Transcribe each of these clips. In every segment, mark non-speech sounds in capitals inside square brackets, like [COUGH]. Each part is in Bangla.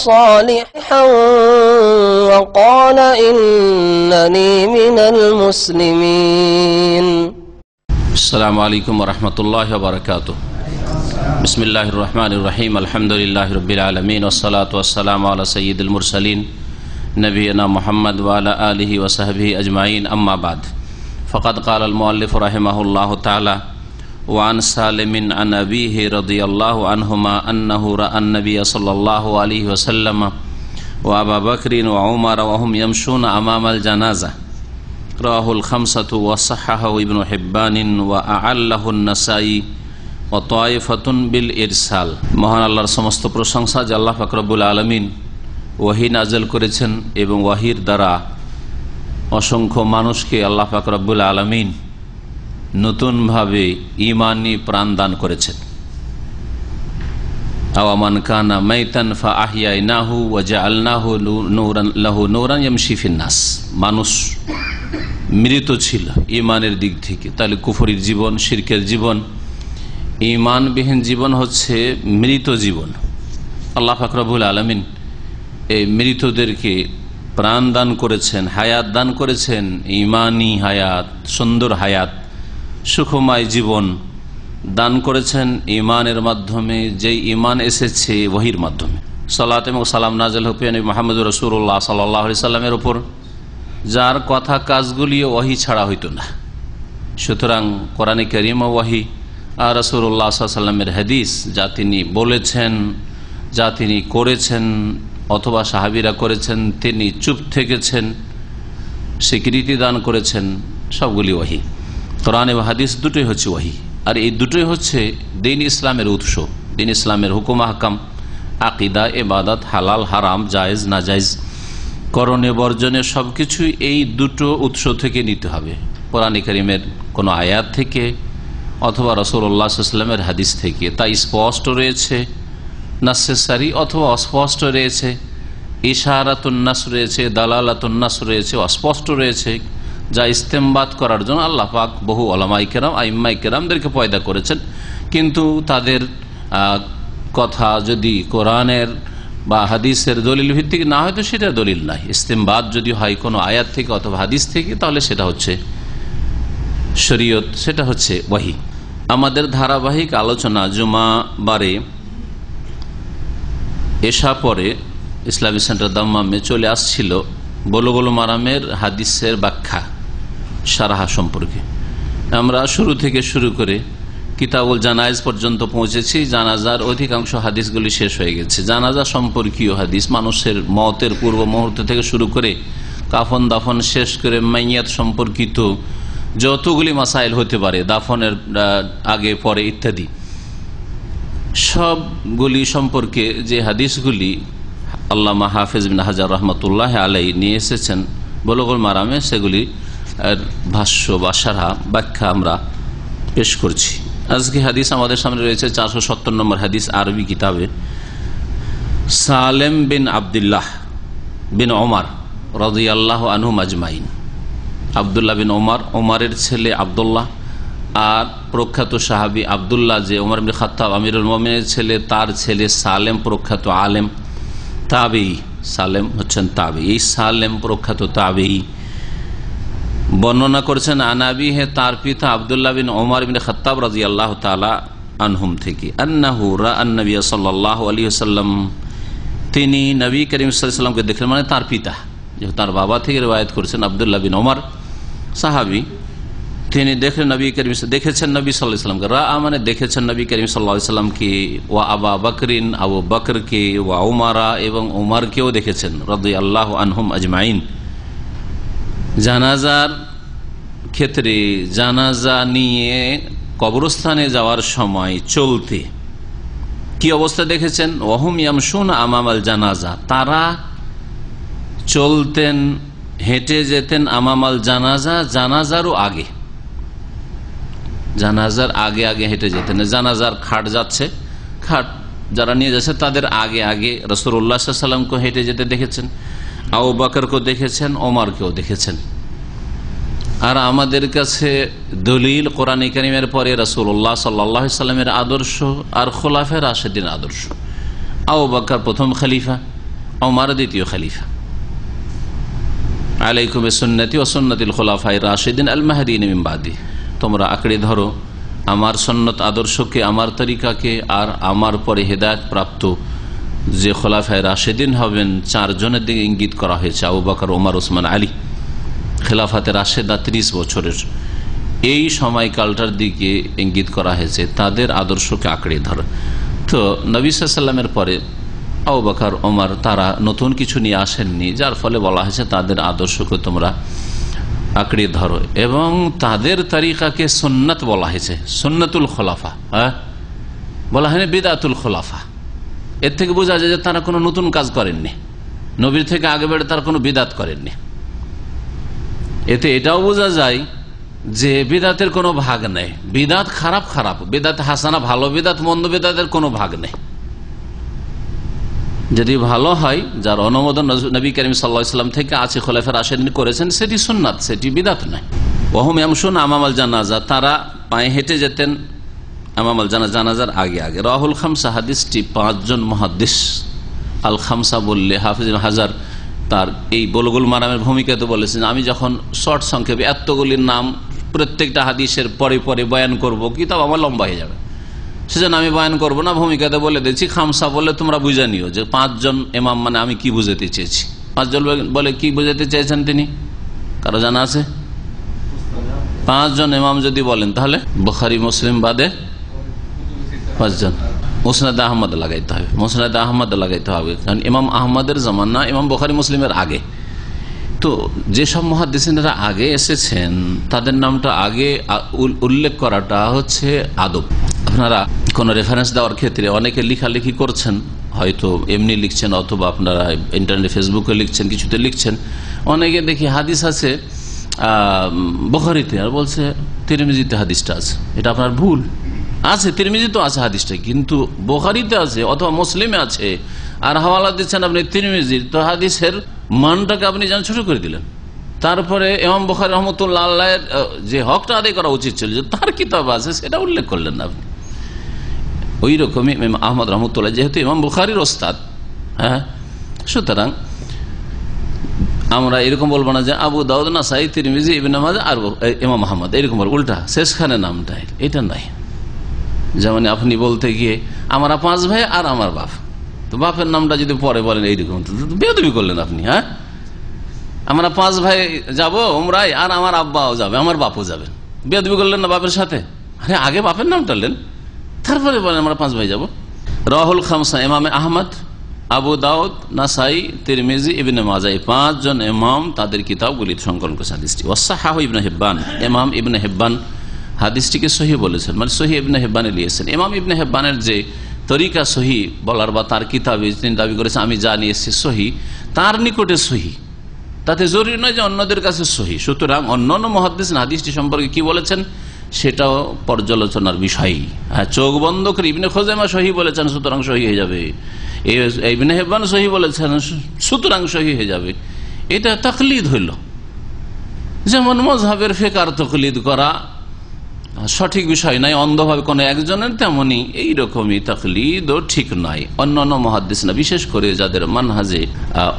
صالحا وقال إنني من المسلمين. السلام عليكم ورحمة الله وبركاته. بسم الله الرحمن الرحيم. الحمد لله رب العالمين والصلاة والسلام على سيد المرسلين نبينا محمد وعلى آله وصحبه أجمعين. أما بعد فقد قال المؤلف رحمه الله تعالى وعن سالم عن أبيه رضي الله عنهما أنه رأى النبي صلى الله عليه وسلم وأبا بكر وعمر وهم يمشون أمام الجنازة রাহুল খামসাতু ওয়াসাহাহ ইবনু হিব্বানিন ওয়া আল্লাহ নাসাই ও তয়ফাতুন বিল ইরসাল মহান আল্লাহর সমস্ত প্রশংসা যে আল্লাহ ফাকরবুল আলমিন ওয়াহি নাজেল করেছেন এবং ওয়াহির দ্বারা অসংখ্য মানুষকে আল্লাহ ফাকরবুল আলমিন নতুনভাবে ইমানি প্রাণ দান করেছেন। আওয়ামান কানা মাইতান ফা আহিয়াই নাহু ওয়াজা আল্লাহু নৌরান, লাহু নৌরান নাস মানুষ মৃত ছিল ইমানের দিক থেকে। তাহলে কুফরির জীবন, শিরকের জীবন, ইমানবিহীন জীবন হচ্ছে মৃত জীবন। আল্লাহ ফাকরাবুল আলমিন এই মৃতদেরকে প্রাণ দান করেছেন, হায়াত দান করেছেন, ইমানি হায়াত, সুন্দর হায়াত সুখময় জীবন দান করেছেন ইমানের মাধ্যমে, যেই ইমান এসেছে ওহির মাধ্যমে। সালাত এবং সালাম নাজল হুফিয়ান মাহমুদ রসুল্লাহ সাল্লাহ সাল্লামের ওপর, যার কথা কাজগুলিও ওয়াহি ছাড়া হইত না। সুতরাং কোরআনে করিম ওয়াহি আর রসুল্লাহ সাল্লামের হাদিস যা তিনি বলেছেন, যা তিনি করেছেন, অথবা সাহাবিরা করেছেন, তিনি চুপ থেকেছেন, স্বীকৃতি দান করেছেন, সবগুলি ওয়াহি কোরআন এবং হাদিস দুটোই হচ্ছে ওয়াহি। আর এই দুটোই হচ্ছে দিন ইসলামের উৎস। দিন ইসলামের হুকুম হাকাম আকিদা এবাদত হালাল, হারাম, জায়েজ না জায়েজ করণে, বর্জনে সব কিছুই এই দুটো উৎস থেকে নিতে হবে। কোরআন করিমের কোনো আয়াত থেকে অথবা রসুল্লাহামের হাদিস থেকে তা স্পষ্ট রয়েছে নাসেসারি অথবা অস্পষ্ট রয়েছে ইশারাতুন্নাস রয়েছে দালাল দালালাতুন্নাস রয়েছে, অস্পষ্ট রয়েছে যা ইস্তেমবাদ করার জন্য আল্লাহ পাক বহু আইম্মাই কেরামদেরকে পয়দা করেছেন। কিন্তু তাদের কথা যদি কোরআনের বা হাদিসের দলিল ভিত্তিক না হয়তো সেটা দলিল নাই। ইস্তেমবাদ যদি হয় কোনো আয়াত থেকে অথবা হাদিস থেকে, তাহলে সেটা হচ্ছে শরীয়ত, সেটা হচ্ছে ওয়াহি। আমাদের ধারাবাহিক আলোচনা জুমা বারে এসা পরে ইসলামী সেন্টার দাম্মামে চলে আসছিল বলগোল মারামের হাদিসের ব্যাখ্যা। সারাহা সম্পর্কে। আমরা শুরু থেকে শুরু করে কিতাবুল জানাজ পর্যন্ত পৌঁছেছি, জানাজার অধিকাংশ হাদিসগুলি শেষ হয়ে গেছে। জানাজা সম্পর্কীয় হাদিস, মানুষের মতের পূর্ব মুহূর্ত থেকে শুরু করে কাফন দাফন শেষ করে মাইয়াত সম্পর্কিত যতগুলি মাসাইল হতে পারে, দাফনের আগে, পরে ইত্যাদি। সবগুলি সম্পর্কে যে হাদিসগুলি আল্লামা হাফেজ বিন হাজার রহমতুল্লাহ আলাই নিয়ে এসেছেন, বলগল মারামে, সেগুলি ভাষ্য বা সারা ব্যাখ্যা আমরা পেশ করছি। আজকে হাদিস আমাদের সামনে রয়েছে চারশো সত্তর নম্বর হাদিস আরবি কিতাবে। সালেম বিন আবদুল্লাহ বিন ওমার রদি আল্লাহ আনহু মাজমাইন। আবদুল্লাহ বিন ওমার, ওমারের ছেলে আবদুল্লাহ আর প্রখ্যাত সাহাবি আবদুল্লাহ যে ওমর বিন খাত্তাব আমিরুল মমিনের ছেলে, তার ছেলে সালেম প্রখ্যাত আলেম তাবেই সালেম হচ্ছেন তাবে এই সালেম প্রখ্যাত তাবেই বর্ণনা করেছেন আনাবি হে তার পিতা আবদুল্লাহ বিন ওমর বিন খত্তাব রাজি আল্লাহ তালা আনহুম থেকে। সাল্লাম তিনি নবী করিম সাল্লামকে দেখলেন মানে তার পিতা। যেহেতু তার বাবা থেকে রেবায়ত করেছেন আবদুল্লাহ বিন ওমর, সাহাবি। তিনি দেখলেন নবী করিম, দেখেছেন নবী সাল্লাহ সাল্লামকে রা মানে দেখেছেন নবী করিম সাল্লাহ সাল্লামকে ওয়া আবা বকরিন, আবু বকরকে ওয়া উমারা এবং উমারকেও দেখেছেন রদি আল্লাহ আনহুম আজমাইন। জানাজার ক্ষেত্রে জানাজা নিয়ে কবরস্থানে যাওয়ার সময় চলতে কি অবস্থা দেখেছেন? ওহম ইয়ামসুন আমামাল জানাজা। তারা চলতেন, হেঁটে যেতেন আমামাল জানাজা, জানাজারও আগে। জানাজার আগে আগে হেঁটে যেতেন। জানাজার খাট যাচ্ছে। খাট যারা নিয়ে যাচ্ছে তাদের আগে আগে রসুল্লাহ সাল্লামকে হেঁটে যেতে দেখেছেন। আউ বাকরকেও দেখেছেন, ওমারকেও দেখেছেন। আর আমাদের কাছে দলিল কোরআন করিমের পরে রসুল্লাহ সাল্লাহ সাল্লামের আদর্শ আর খোলাফের রাশেদিন আদর্শ। আউ বাক্কার প্রথম খালিফা, ওমার দ্বিতীয় খালিফা। আলাইকুম ও সুন্নতিল খোলাফাই রাশেদিন আল মাহদিন ইমবাদি তোমরা আঁকড়ে ধরো, আমার সন্ন্যত আদর্শকে, আমার তরিকাকে আর আমার পরে হেদায়ত প্রাপ্ত যে খোলাফায় রাশেদিন হবেন, চারজনের দিকে ইঙ্গিত করা হয়েছে, আবু বাকর ওমর ওসমান আলী। খেলাফাতে রাশেদা ত্রিশ বছরের। এই সময়কালটার দিকে ইঙ্গিত করা হয়েছে, তাদের আদর্শকে আঁকড়ে ধরো। তো নবী সাল্লামের পরে আবু বাকর ওমর তারা নতুন কিছু নিয়ে আসেননি, যার ফলে বলা হয়েছে, তাদের আদর্শকে তোমরা আঁকড়ে ধরো। এবং তাদের তারিকাকে সন্ন্যত বলা হয়েছে সন্ন্যতুল খোলাফা হ্যাঁ? বলা হয়নি বেদাতুল খোলাফা। এর থেকে বোঝা যায় যে তারা কোনো নতুন কাজ করেননি। নবীর থেকে আগে বেড়ে তারা কোনো বিদাত করেননি। এতে এটাও বোঝা যায় যে বিদাতের কোনো ভাগ নেই। বিদাত খারাপ খারাপ। বেদাত হাসানা ভালো বেদাত, মন্দ বেদাতের কোনো ভাগ নেই। যদি ভালো হয়, যার অনুমোদন নবী করিম সাল্লাহাম থেকে আছে খোলাফের আসেন করেছেন, সেটি সুন্নাত, সেটি বিদাত নয়। ওহম এমসুন আমামাল জানাজা। তারা পায়ে হেঁটে যেতেন আমামাল জানা জানাজার আগে আগে। রাহুল খামসা হাদিসটি পাঁচজন মহাদিস। আল খামসা বললে হাফিজ হাজার তার এই বলগুল মারামের ভূমিকাতে বলেছেন, আমি যখন শর্ট সংক্ষেপে এতগুলির নাম প্রত্যেকটা হাদিসের পরে পরে বয়ান করব, কিতাব আমার লম্বা হয়ে যাবে। সেজন্য আমি বয়ান করব না, ভূমিকাতে বলে দিচ্ছি, খামসা বলে তোমরা বুঝে নিও যে পাঁচজন এমাম মানে আমি কি বুঝাতে চেয়েছি। পাঁচজন বলে কি বুঝাতে চেয়েছেন তিনি? কারও জানা আছে? পাঁচজন এমাম যদি বলেন তাহলে? বখারি, মুসলিম বাদে পাঁচজন। মুসনাদ আহমদ লাগাইতে হবে। মুসনাদ আহমদ লাগাইতে হবে। কারণ ইমাম আহমদের জমানা ইমাম বখারি মুসলিমের আগে। তো যেসব মহাদিসিনেরা আগে এসেছেন, তাদের নামটা আগে উল্লেখ করাটা হচ্ছে আদব। আপনারা কোনো রেফারেন্স দেওয়ার ক্ষেত্রে অনেকে লেখালেখি করছেন, হয়তো এমনি লিখছেন অথবা আপনারা ইন্টারনেট ফেসবুকে লিখছেন, কিছুতে লিখছেন। অনেকে দেখি হাদিস আছে বখারিতে, আর বলছে তিরমিজিতে হাদিসটা আছে। এটা আপনার ভুল। আছে তিরমিজি তো আছে হাদিসটা, কিন্তু বোখারিতে আছে অথবা মুসলিমে আছে, আর হাওয়ালা দিচ্ছেন আপনি তিরমিজির, তো হাদিসের মানটাকে আপনি যেন ছোট করে দিলেন। তারপরে এমাম বখারি রহমতুল্লাহ যে হকটা আদায় করা উচিত ছিল, যে তার কিতাব আছে, সেটা উল্লেখ করলেন না আপনি। ওই রকমই আহমদ রহমতুল্লাহ, যেহেতু ইমাম বুখারির ওস্তাদ হ্যাঁ? সুতরাং আমরা এরকম বলব না যে আবু দাউদ না নাসাই, তিরমিজি, ইবিন আর ইমাম আহমদ, এরকম বল উল্টা, শেষখানে নামটা এটা নাই যেমন আপনি বলতে গিয়ে, আমরা পাঁচ ভাই আর আমার বাপ। তো বাপের নামটা যদি পরে বলেন এইরকম বেদবি করলেন আপনি হ্যাঁ? আমরা পাঁচ ভাই যাব ওমরাই আর আমার আব্বাও যাবে, আমার বাপও যাবে। বেদবি করলেন না বাপের সাথে? আরে, আগে বাপের নাম টানলেন তারপরে বলেন, আমরা পাঁচ ভাই যাব। রাহুল খামসা, ইমামে আহমদ, আবু দাউদ, নাসাই, তিরমিজি, ইবনে মাজাই পাঁচজন ইমাম তাদের কিতাবগুলি সংকলন করেছে হাদিসটি। ওসাহাহ ইবনে হেব্বান, ইমাম ইবনে হেব্বান হাদিসটিকে সহি বলেছেন মানে সহি ইবনে হেব্বানে নিয়েছেন ইমাম ইবনে হেব্বানের যে তরিকা সহি বলার বা তার কিতাবে তিনি দাবি করেছেন, আমি যা নিয়ে এসেছি সহি, তার নিকটে সহি। তাতে জরুরি নয় যে অন্যদের কাছে সহি। সুতরাং অন্য অন্য মহাদিস হাদিসটি সম্পর্কে কি বলেছেন, সেটাও পর্যালোচনার বিষয়। হ্যাঁ চোখ বন্ধ করে ইবনে খোজামা সহি বলেছেন, সুতরাং সহি হয়ে যাবে। ইবনে হেব্বান সহি বলেছেন, সুতরাং সহি হয়ে যাবে। এটা তকলিদ হইল। যেমন মজহাবের ফেকার তকলিদ করা সঠিক বিষয় নাই, অন্ধভাবে কোনো একজনের তেমনি এইরকমই তকলিদও ঠিক নয় অন্য অন্য মহাদিসরা বিশেষ করে যাদের মানহাজে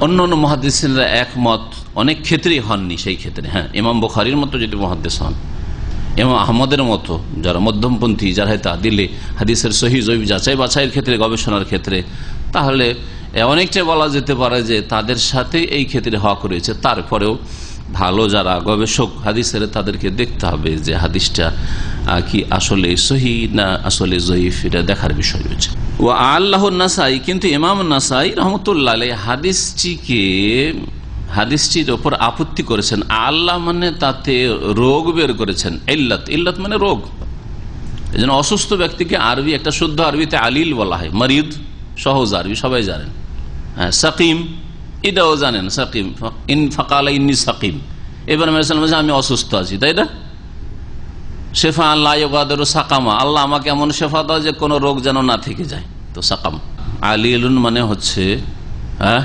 অন্য অন্য মহাদিসরা একমত, অনেক ক্ষেত্রেই হননি সেই ক্ষেত্রে। হ্যাঁ ইমাম বুখারির মতো যদি মহাদিস হন এবং আহমদের মতো যারা মধ্যমপন্থী যারা তা দিলে হাদিসের সহি জৈব যাচাই বাছাইয়ের ক্ষেত্রে, গবেষণার ক্ষেত্রে, তাহলে অনেকটাই বলা যেতে পারে যে তাদের সাথে এই ক্ষেত্রে হক রয়েছে। তারপরেও ভালো যারা গবেষক, হাদিসের তাদেরকে দেখতে হবে যে হাদিসটা কি আসলে সহি না আসলে জয়ীফ, এটা দেখার বিষয় রয়েছে। ও আল্লাহ নাসাই, কিন্তু ইমাম নাসাই রহমতুল্লাহ হাদিসটিকে, হাদিসটির ওপর আপত্তি করেছেন। আল্লাহ মানে তাতে রোগ বের করেছেন, ইল্লাত। ইল্লাত মানে রোগ। এই জন্য অসুস্থ ব্যক্তিকে আরবি, একটা শুদ্ধ আরবিতে আলিল বলা হয়। মরিদ, সহজ আরবি, সবাই জানেন। হ্যাঁ সাকিম এটাও জানেন, সাকিম। ইন ফাকাল ইন্নি সাকিম। এবার আমি অসুস্থ আছি, তাই না? শেফা আল্লাহ সাকামা। আল্লাহ আমাকে এমন শেফা দাও যে কোনো রোগ যেন না থেকে যায়। তো সাকাম। আলিলুন মানে হচ্ছে হ্যাঁ?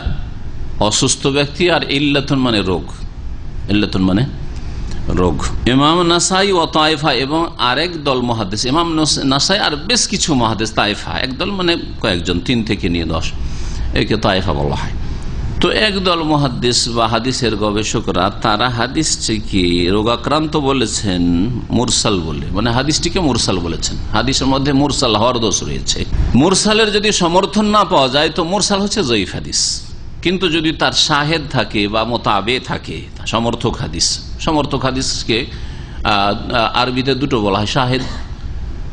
অসুস্থ ব্যক্তি আর ইল্লাতুন মানে রোগ। ইল্লাতুন মানে রোগ। ইমাম নাসাই ও তাইফা এবং আরেক দল মহাদেশ ইমাম নাসাই আর বেশ কিছু মহাদেশ তাইফা। একদল মানে কয়েকজন, তিন থেকে নিয়ে দশ। একে তাইফা বলা হয়। তো একদল মহাদিস বা হাদিসের গবেষকরা, তারা হাদিসটিকে রোগাক্রান্ত বলেছেন, মুরসাল বলে। মানে হাদিসটিকে মুরসাল বলেছেন। হাদিসের মধ্যে মুরসাল হওয়ার দোষ রয়েছে। মুরসালের যদি সমর্থন না পাওয়া যায়, তো মুরসাল হচ্ছে জয়ীফ হাদিস। কিন্তু যদি তার শাহেদ থাকে বা মোতাবে থাকে, সমর্থক হাদিস, সমর্থক হাদিসকে আরবিতে দুটো বলা হয়, শাহেদ।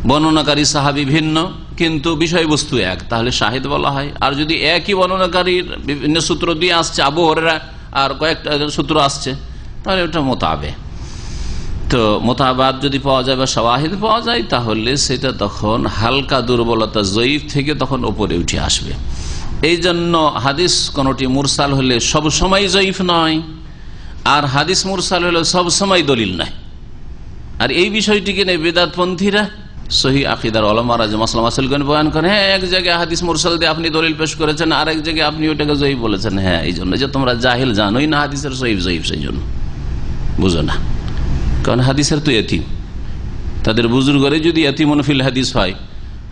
বর্ণনাকারী সাহাবি ভিন্ন কিন্তু বিষয়বস্তু এক। তাহলে শাহিদ বলা হয়। আর যদি একই বর্ণনাকারীর বিভিন্ন সূত্র দিয়ে আসছে আবহরেরা আর কয়েকটা সূত্র আসছে, তাহলে ওটা মোতাবে। তো মোতাবাদ যদি পাওয়া যায় বা সওয়াহিদ পাওয়া যায়, তাহলে সেটা তখন হালকা দুর্বলতা জয়ীফ থেকে তখন ওপরে উঠে আসবে। এই জন্য হাদিস কোনটি মুরসাল হলে সব সময় জয়ীফ নয়, আর হাদিস মুরসাল হলে সব সময় দলিল নয়। আর এই বিষয়টিকে নেই বেদাতপন্থীরা সহি আকিদার অলমারা যে মাসলাম আসলগঞ্জ বয়ান করেন হ্যাঁ এক জায়গায় হাদিস মুরসাল দিয়ে আপনি দলিল পেশ করেছেন, আর এক জায়গায় আপনি ওইটাকে জয়ীফ বলেছেন। হ্যাঁ এই জন্য যে তোমরা জাহিল জানোই না হাদিসের সহিব জয়ীফ সেই জন্য বুঝো না। কারণ হাদিসের তো এতিম। তাদের বুজুর্গরে যদি এতিমনফিল হাদিস হয়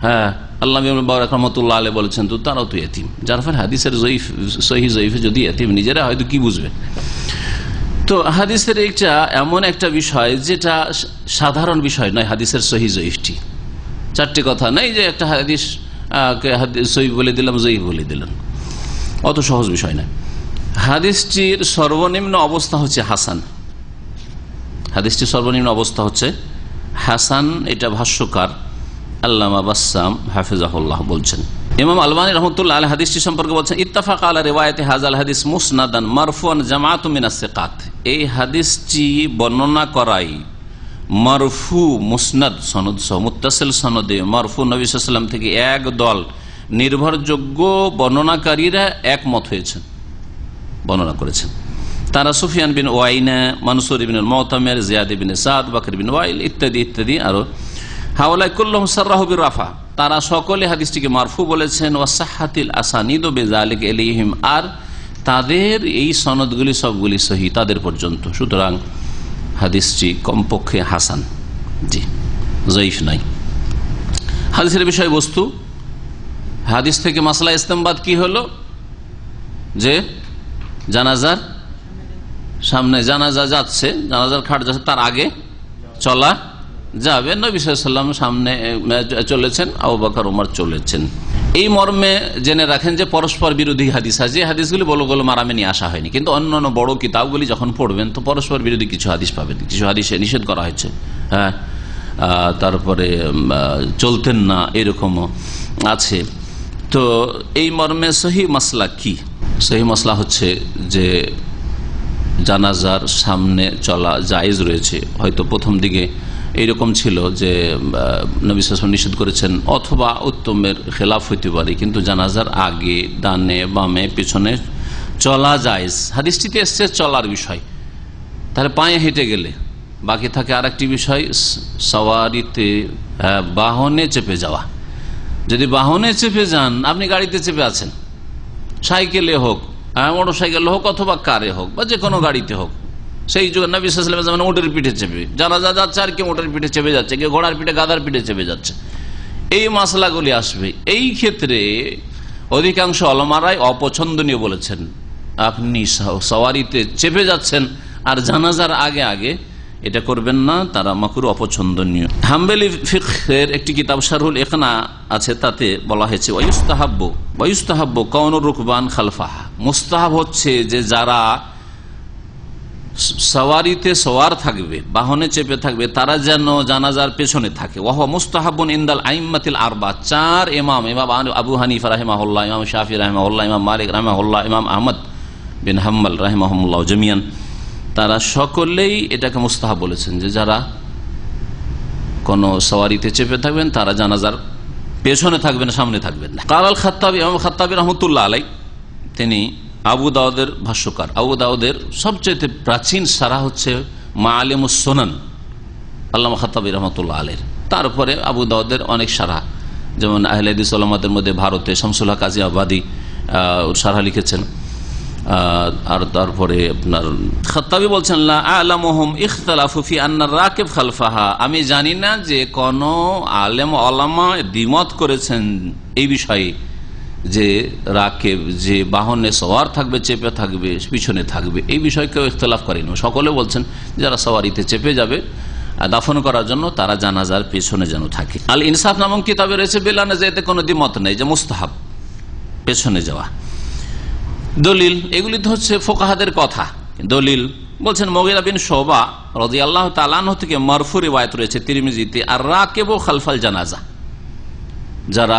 হ্যাঁ আল্লাহ রহমতুল্লাহ আলী বলেছেন, তো তারাও তো এতিম। যার ফলে হাদিসের জয়ীফ, সহি জয়ীফে যদি এতিম নিজেরা হয়তো কি বুঝবে? তো হাদিসের একটা এমন একটা বিষয় যেটা সাধারণ বিষয় নয়, হাদিসের সহি জয়ীফটি চারটি কথা নেই যে একটা হাদিস সহি বলে দিলাম, জয়ীফ বলে দিলাম। অত সহজ বিষয় নয়। হাদিসটির সর্বনিম্ন অবস্থা হচ্ছে হাসান। হাদিসটির সর্বনিম্ন অবস্থা হচ্ছে হাসান, এটা ভাষ্যকার আল্লামা বাসাম হাফিজাহুল্লাহ বলছেন। ইমাম আলমানী রহমতুল্লাহ আল হাদিসটি সম্পর্কে বলছেন, ইত্তাফাক আলা রেওয়ায়তে হাজাল হাদিস মুসনাদান মারফুয়ান জামাত মিনাসেকাত এই হাদিসটি বর্ণনা করাই মারফু মুসনাদ সনদ সহ মুতাসিল সনদে মারফু নবী সাল্লাম থেকে এক দল নির্ভরযোগ্য বর্ণনাকারীরা একমত হয়েছেন, বর্ণনা করেছেন। তারা সুফিয়ান বিন ওয়াইনা, মানসুর বিন মহতামের জিয়াদ বিন সাদ, বাকর বিন ওয়াইল ইত্যাদি ইত্যাদি, আরও। হাওলাই কুল্লম সার্রাহবির রাফা তারা সকলে হাদিসটিকে মারফু বলেছেন, ওয়াসাহাতিল আসানিদ বেজালিক এলিহিম আর তাদের এই সনদগুলি সবগুলি সহি, তাদের পর্যন্ত। সুতরাং হাদিসটি কমপক্ষে হাসান। জি, জয়ীফ নাই। হাদিসের বিষয়বস্তু, হাদিস থেকে মাসলা ইস্তেমবাদ কি হলো? যে জানাজার সামনে জানাজা যাচ্ছে, জানাজার খাট যাচ্ছে, তার আগে চলা যাবে, নবী সাল্লাম সামনে চলেছেন, আবু বাকর, উমার চলেছেন। এই মর্মে জেনে রাখেন যে পরস্পর বিরোধী হাদিস আছে যে হাদিসগুলি বলো বলো মারামে নিয়ে আসা হয়নি। কিন্তু অন্য অন্য বড় কিতাবগুলি যখন পড়বেন, তো পরস্পর বিরোধী কিছু হাদিস পাবেন। কিছু হাদিসে নিষেধ করা হয়েছে। হ্যাঁ তারপরে চলতেন না এরকমও আছে। তো এই মর্মে সহি মশলা কি? সহি মশলা হচ্ছে যে জানাজার সামনে চলা জায়েজ রয়েছে। হয়তো প্রথম দিকে এইরকম ছিল যে নবী শাসন নিষেধ করেছেন, অথবা উত্তমের খেলাফ হইতে পারে, কিন্তু জানাজার আগে, ডানে, বামে, পেছনে চলা যায় হাদিসটিতে এসছে চলার বিষয়। তাহলে পায়ে হেঁটে গেলে, বাকি থাকে আর একটি বিষয় সওয়ারিতে বাহনে চেপে যাওয়া। যদি বাহনে চেপে যান, আপনি গাড়িতে চেপে আছেন। সাইকেলে হোক মোটর সাইকেলে হোক অথবা কারে হোক, বা যে কোনো গাড়িতে হোক। সেই যুগে নবী সাল্লাম যেমন ওটের পিঠে চেপে। যারা যা যাচ্ছে আর কেউ ওটের পিঠে চেপে যাচ্ছে কেউ ঘোড়ার পিঠে গাদার পিঠে চেপে যাচ্ছে। এই মশলাগুলি আসবে। এই ক্ষেত্রে অধিকাংশ অলমারাই অপছন্দনীয় বলেছেন, আপনি সওয়ারিতে চেপে যাচ্ছেন আর জানাজার আগে আগে এটা করবেন না, তারা মাকুর অপছন্দনীয়। হাম্বেলি ফিখের একটি কিতাব শারুল এখানা আছে, তাতে বলা হয়েছে ওয়ুস্তাহাব্য ওয়ুস্তাহাব্য কৌন রুকবান খালফাহা। মুস্তাহাব হচ্ছে যে যারা সওয়ারিতে সওয়ার থাকবে, বাহনে চেপে থাকবে, তারা যেন জানাজার পেছনে থাকে। ওহ মুস্তাহাবুন ইন্দাল আইমাতিল আরবা। চার ইমাম ইমাম আবু হানিফা রাহেমাহুল্লাহ, ইমাম শাফি রাহেমাহুল্লাহ, ইমাম মালিক রাহেমাহুল্লাহ, ইমাম আহমদ বিন হাম্মাল রাহেমাহমুল্লাহ জমিয়ান। তারা সকলেই এটাকে মুস্তাহাব বলেছেন যে যারা কোন সওয়ারিতে চেপে থাকবেন, তারা জানাজার পেছনে থাকবেন, সামনে থাকবেন না। কালাল খাত্তাবি এবং খাত্তাবি রহমতুল্লাহ আলাই তিনি আবু দাউদের ভাষ্যকার। আবু দাউদের সবচেয়ে প্রাচীন সারা হচ্ছে মা আলিমুস সোনান আল্লাহ খাতাবি রহমতুল্লাহ আলের তারপরে আবু দাউদের অনেক সারা, যেমন আহলেদিস আলমাদের মধ্যে ভারতে শামসুল্লাহ কাজী আবাদি সারা লিখেছেন। আর তারপরে আপনার খত্তাবি বলছেন আলামুহুম ইখতালাফু ফি আন্নার রাকিব খালফাহা। আমি জানি না যে কোন আলেম আলামা দ্বিমত করেছেন এই বিষয়ে। যে রাকেব যে বাহনে সওয়ার থাকবে, চেপে থাকবে, পিছনে থাকবে, এই বিষয়ে কেউ ইখতলাফ করেনি। সকলে বলছেন যারা সওয়ারিতে চেপে যাবে দাফন করার জন্য তারা জানাজার পেছনে যেন থাকে। আল ইনসাফ নামক কিতাবে রয়েছে বেলানে যে এতে কোনো দ্বিমত নেই যে মুস্তাহাব পেছনে যাওয়া। দলিল, এগুলি তো হচ্ছে ফোকাহাদের কথা। দলিল, বলছেন মগিরা বিন শোভা রাজি আল্লাহ তালান থেকে মরফু রিবায়ত রয়েছে তিরমিজিতে, আর রাকেব খালফাল জানাজা। যারা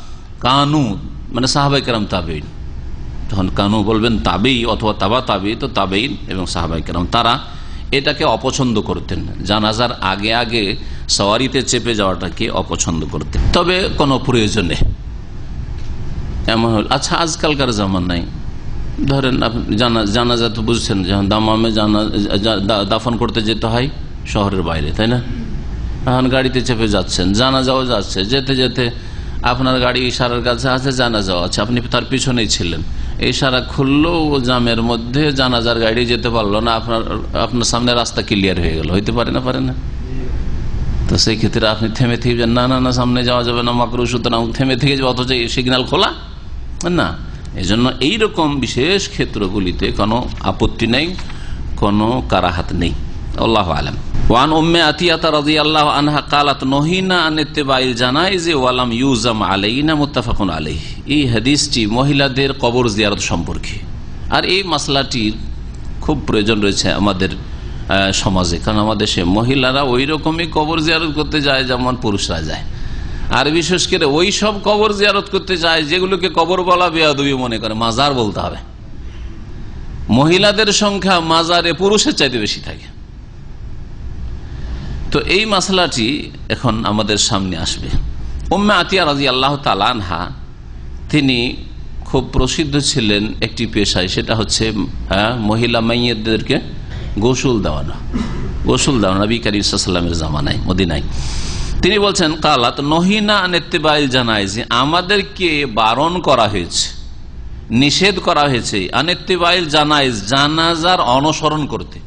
কানু মানে সাহাবাই কেরাম তাবেইন যখন কানু বলবেন তাবেই অথবা তাবা তাবেই তো তাবেইন এবং সাহাবাই কেরাম। তারা এটাকে অপছন্দ করতেন। জানাজার আগে আগে সওয়ারিতে চেপে যাওয়াটাকে অপছন্দ করতেন। তবে কোনো প্রয়োজনে। এমন হল আচ্ছা আজকালকার জামান নাই। ধরেন আপনি জানা, জানাজা তো বুঝছেন, যখন দামামে জানা দাফন করতে যেতে হয়, শহরের বাইরে, তাই না? এখন গাড়িতে চেপে যাচ্ছেন জানা যাওয়া যাচ্ছে, যেতে যেতে আপনার গাড়ি ইশারার কাছে আছে জানা যাওয়া আছে। আপনি তার পিছনেই ছিলেন। এই সারা খুললো ও জামের মধ্যে জানাজার গাড়ি যেতে পারল না আপনার আপনার সামনে রাস্তা ক্লিয়ার হয়ে গেল। হইতে পারে না পারে না? তো সেই ক্ষেত্রে আপনি থেমে থেকে যান, না না না সামনে যাওয়া যাবে না মাকরু সুতরাং থেমে থেকে যাবে অথচ সিগন্যাল খোলা। না এই জন্য এইরকম বিশেষ ক্ষেত্রগুলিতে কোনো আপত্তি নেই কোনো কারাহাত নেই। আল্লাহ আলম। ওয়ান উম্মে আতিয়াতা রাজি আল্লাহ আনহা কালাত, নহিনা আনেত্তেবাইল জানাই যে ওয়ালাম ইউজাম আলাইনা মুত্তাফাকুন আলাই এই হাদিসটি মহিলাদের কবর জিয়ারত সম্পর্কে। আর এই মাসলাটির খুব প্রয়োজন রয়েছে আমাদের সমাজে। কারণ আমাদের সে মহিলারা ওই রকমই কবর জিয়ারত করতে যায় যেমন পুরুষরা যায়। আর বিশেষ করে ওই সব কবর জিয়ারত করতে যায় যেগুলোকে কবর বলা বেয়াদবি মনে করে, মাজার বলতে হবে। মহিলাদের সংখ্যা মাজারে পুরুষের চাইতে বেশি থাকে। তো এই মশলাটি এখন আমাদের সামনে আসবে। উম্মা আতিয়া রাজি আল্লাহ তালানহা তিনি খুব প্রসিদ্ধ ছিলেন একটি পেশায় সেটা হচ্ছে হ্যাঁ, মহিলা মাইয়েদেরকে গোসল দেওয়ানো। গোসল দেওয়ানো নবী করিম সাল্লামের জামানায় মদিনায়। তিনি বলছেন কালাত নহিনা নেত্তিবাইল জানায় যে আমাদেরকে বারণ করা হয়েছে নিষেধ করা হয়েছে আনেত্তিবাইল জানায় জানাজার অনুসরণ করতে।